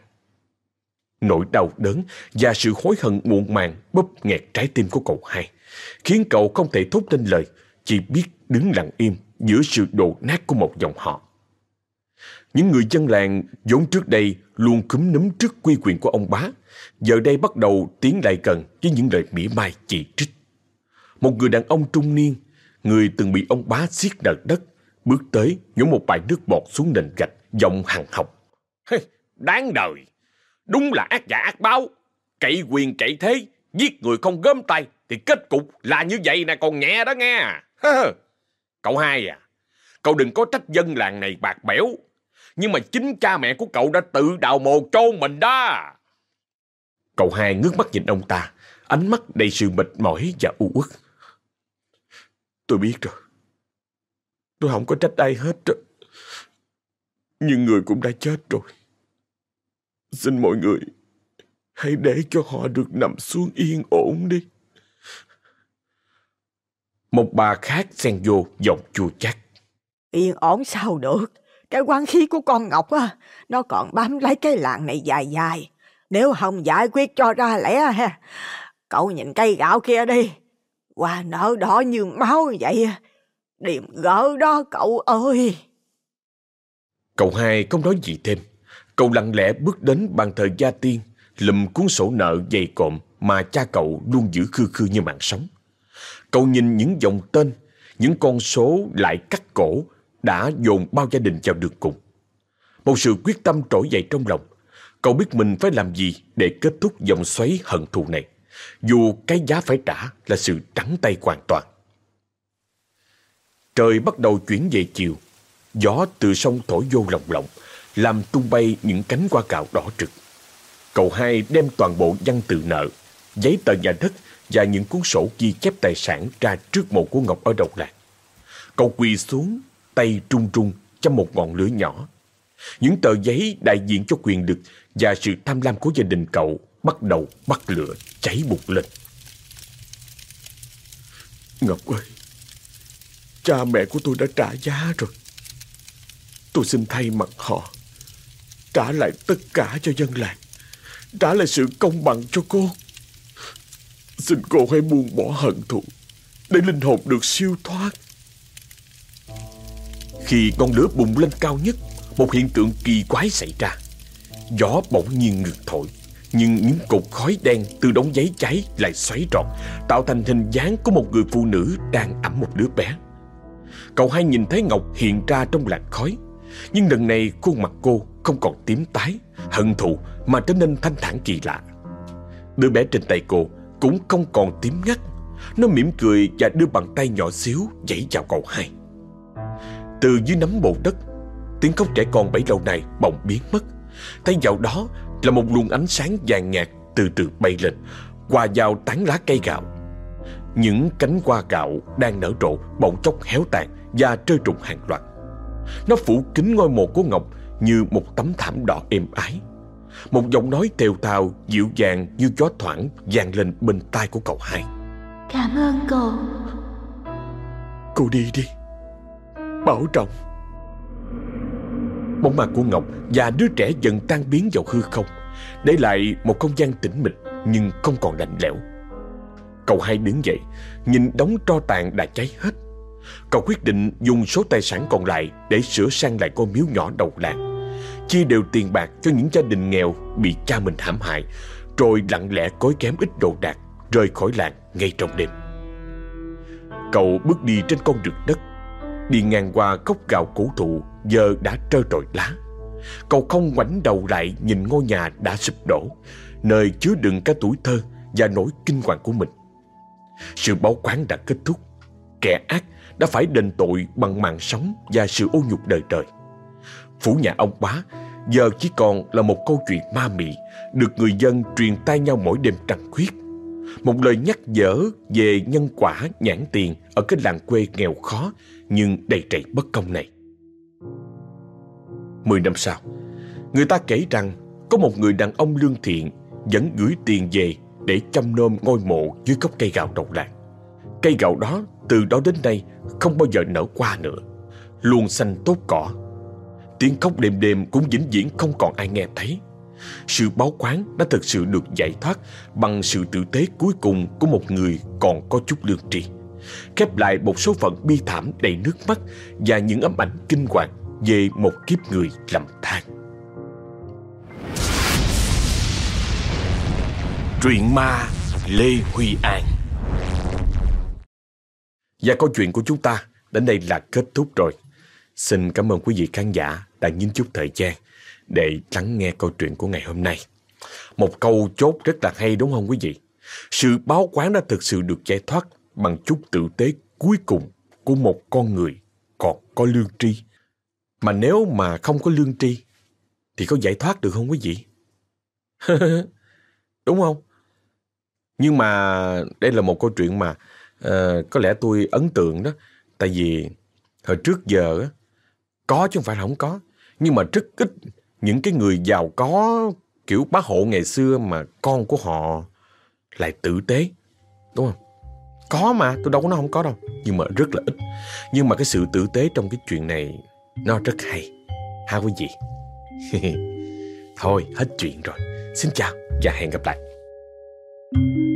S1: Nỗi đau đớn và sự hối hận muộn màng bóp nghẹt trái tim của cậu hai, khiến cậu không thể thốt lên lời, chỉ biết đứng lặng im giữa sự đổ nát của một dòng họ. Những người dân làng vốn trước đây luôn cúm núm trước quy quyền của ông bá, giờ đây bắt đầu tiến lại gần với những lời mỉa mai chỉ trích. Một người đàn ông trung niên, người từng bị ông bá xiết nợ đất, bước tới nhổ một bài nước bọt xuống nền gạch, giọng hằng học.
S2: Đáng đời, đúng là ác giả ác báo, cậy quyền cậy thế, giết người không gớm tay, thì kết cục là như vậy nè còn nhẹ đó nghe. Cậu hai à, cậu đừng có trách dân làng này bạc bẽo, nhưng mà chính cha mẹ của cậu đã tự đào mồ chôn mình đó.
S1: Cậu hai ngước mắt nhìn ông ta, ánh mắt đầy sự mệt mỏi và u uất. Tôi biết rồi. Tôi không có trách ai hết rồi. Nhưng người cũng đã chết rồi. Xin mọi người hãy để cho họ được nằm xuống yên ổn đi. Một bà khác xen vô giọng chua chát.
S3: Yên ổn sao được. Cái quan khí của con Ngọc á, nó còn bám lấy cái làng này dài dài. Nếu không giải quyết cho ra lẽ ha, cậu nhìn cây gạo kia đi. Hoa nở đỏ như máu vậy. Điềm gỡ đó cậu ơi.
S1: Cậu hai không nói gì thêm. Cậu lặng lẽ bước đến bàn thờ gia tiên, lùm cuốn sổ nợ dày cộm mà cha cậu luôn giữ khư khư như mạng sống. Cậu nhìn những dòng tên, những con số lại cắt cổ đã dồn bao gia đình vào đường cùng. Một sự quyết tâm trỗi dậy trong lòng. Cậu biết mình phải làm gì để kết thúc dòng xoáy hận thù này, dù cái giá phải trả là sự trắng tay hoàn toàn. Trời bắt đầu chuyển về chiều, gió từ sông thổi vô lồng lộng, làm tung bay những cánh hoa cạo đỏ trực. Cậu hai đem toàn bộ văn tự nợ, giấy tờ nhà đất và những cuốn sổ ghi chép tài sản ra trước mộ của Ngọc ở đầu làng. Cậu quỳ xuống tay trung trung trong một ngọn lửa nhỏ. Những tờ giấy đại diện cho quyền lực và sự tham lam của gia đình cậu bắt đầu bắt lửa cháy bùng lên.
S2: Ngọc ơi, cha mẹ của tôi đã trả giá rồi. Tôi xin thay mặt họ, trả lại tất cả cho dân làng, trả lại sự công bằng cho cô. Xin cô hãy buông bỏ hận thù, để linh hồn được siêu thoát.
S1: Khi con lửa bùng lên cao nhất, một hiện tượng kỳ quái xảy ra. Gió bỗng nhiên ngược thổi, nhưng những cột khói đen từ đống giấy cháy lại xoáy tròn, tạo thành hình dáng của một người phụ nữ đang ẵm một đứa bé. Cậu hai nhìn thấy Ngọc hiện ra trong làn khói, nhưng lần này khuôn mặt cô không còn tím tái, hận thù mà trở nên thanh thản kỳ lạ. Đứa bé trên tay cô cũng không còn tím ngắt, nó mỉm cười và đưa bàn tay nhỏ xíu dãy chào cậu hai. Từ dưới nắm bột đất. Tiếng khóc trẻ con bấy lâu nay bỗng biến mất. Thay vào đó là một luồng ánh sáng vàng nhạt từ từ bay lên Qua vào tán lá cây gạo. Những cánh hoa gạo đang nở rộ bỗng chốc héo tàn và rơi rụng hàng loạt. Nó phủ kín ngôi mộ của Ngọc như một tấm thảm đỏ êm ái. Một giọng nói tều thào dịu dàng như gió thoảng vang lên bên tai của cậu hai.
S4: Cảm ơn cậu.
S2: Cô đi đi Bảo trọng.
S1: Bóng ma của Ngọc và đứa trẻ dần tan biến vào hư không, Để lại một không gian tĩnh mịch Nhưng không còn lạnh lẽo. Cậu hai đứng dậy, Nhìn đống tro tàn đã cháy hết. Cậu quyết định dùng số tài sản còn lại Để sửa sang lại con miếu nhỏ đầu làng, Chia đều tiền bạc cho những gia đình nghèo Bị cha mình hãm hại, Rồi lặng lẽ cối kém ít đồ đạc Rời khỏi làng ngay trong đêm. Cậu bước đi trên con đường đất Đi ngang qua gốc gạo cổ thụ, Giờ đã trơ trọi lá. Cậu không ngoảnh đầu lại nhìn ngôi nhà đã sụp đổ, Nơi chứa đựng cả tuổi thơ Và nỗi kinh hoàng của mình. Sự báo quán đã kết thúc. Kẻ ác đã phải đền tội bằng mạng sống Và sự ô nhục đời đời Phủ nhà ông bá, Giờ chỉ còn là một câu chuyện ma mị, Được người dân truyền tai nhau mỗi đêm trăng khuyết. Một lời nhắc nhở về nhân quả nhãn tiền Ở cái làng quê nghèo khó Nhưng đầy trầy bất công này. Mười năm sau, Người ta kể rằng Có một người đàn ông lương thiện Vẫn gửi tiền về Để chăm nom ngôi mộ dưới gốc cây gạo đầu làng. Cây gạo đó từ đó đến nay Không bao giờ nở qua nữa Luôn xanh tốt cỏ. Tiếng khóc đêm đêm cũng vĩnh viễn không còn ai nghe thấy. Sự báo quán đã thực sự được giải thoát Bằng sự tử tế cuối cùng của một người còn có chút lương tri. Khép lại một số phận bi thảm đầy nước mắt Và những ấm ảnh kinh hoàng Về một kiếp người lầm than. Truyện ma Lê Huy An. Và câu chuyện của chúng ta đến đây là kết thúc rồi. Xin cảm ơn quý vị khán giả đã nhìn chút thời gian để lắng nghe câu chuyện của ngày hôm nay. Một câu chốt rất là hay đúng không quý vị? Sự báo quán đã thực sự được giải thoát bằng chút tử tế cuối cùng của một con người còn có lương tri. Mà nếu mà không có lương tri thì có giải thoát được không quý vị? đúng không? Nhưng mà đây là một câu chuyện mà uh, có lẽ tôi ấn tượng đó. Tại vì hồi trước giờ có chứ không phải là không có. Nhưng mà rất ít những cái người giàu có kiểu bá hộ ngày xưa mà con của họ lại tử tế. Đúng không? Có mà, tôi đâu có nói không có đâu. Nhưng mà rất là ít. Nhưng mà cái sự tử tế trong cái chuyện này nó rất hay. Ha quý vị? Thôi, hết chuyện rồi. Xin chào và hẹn gặp lại. thank you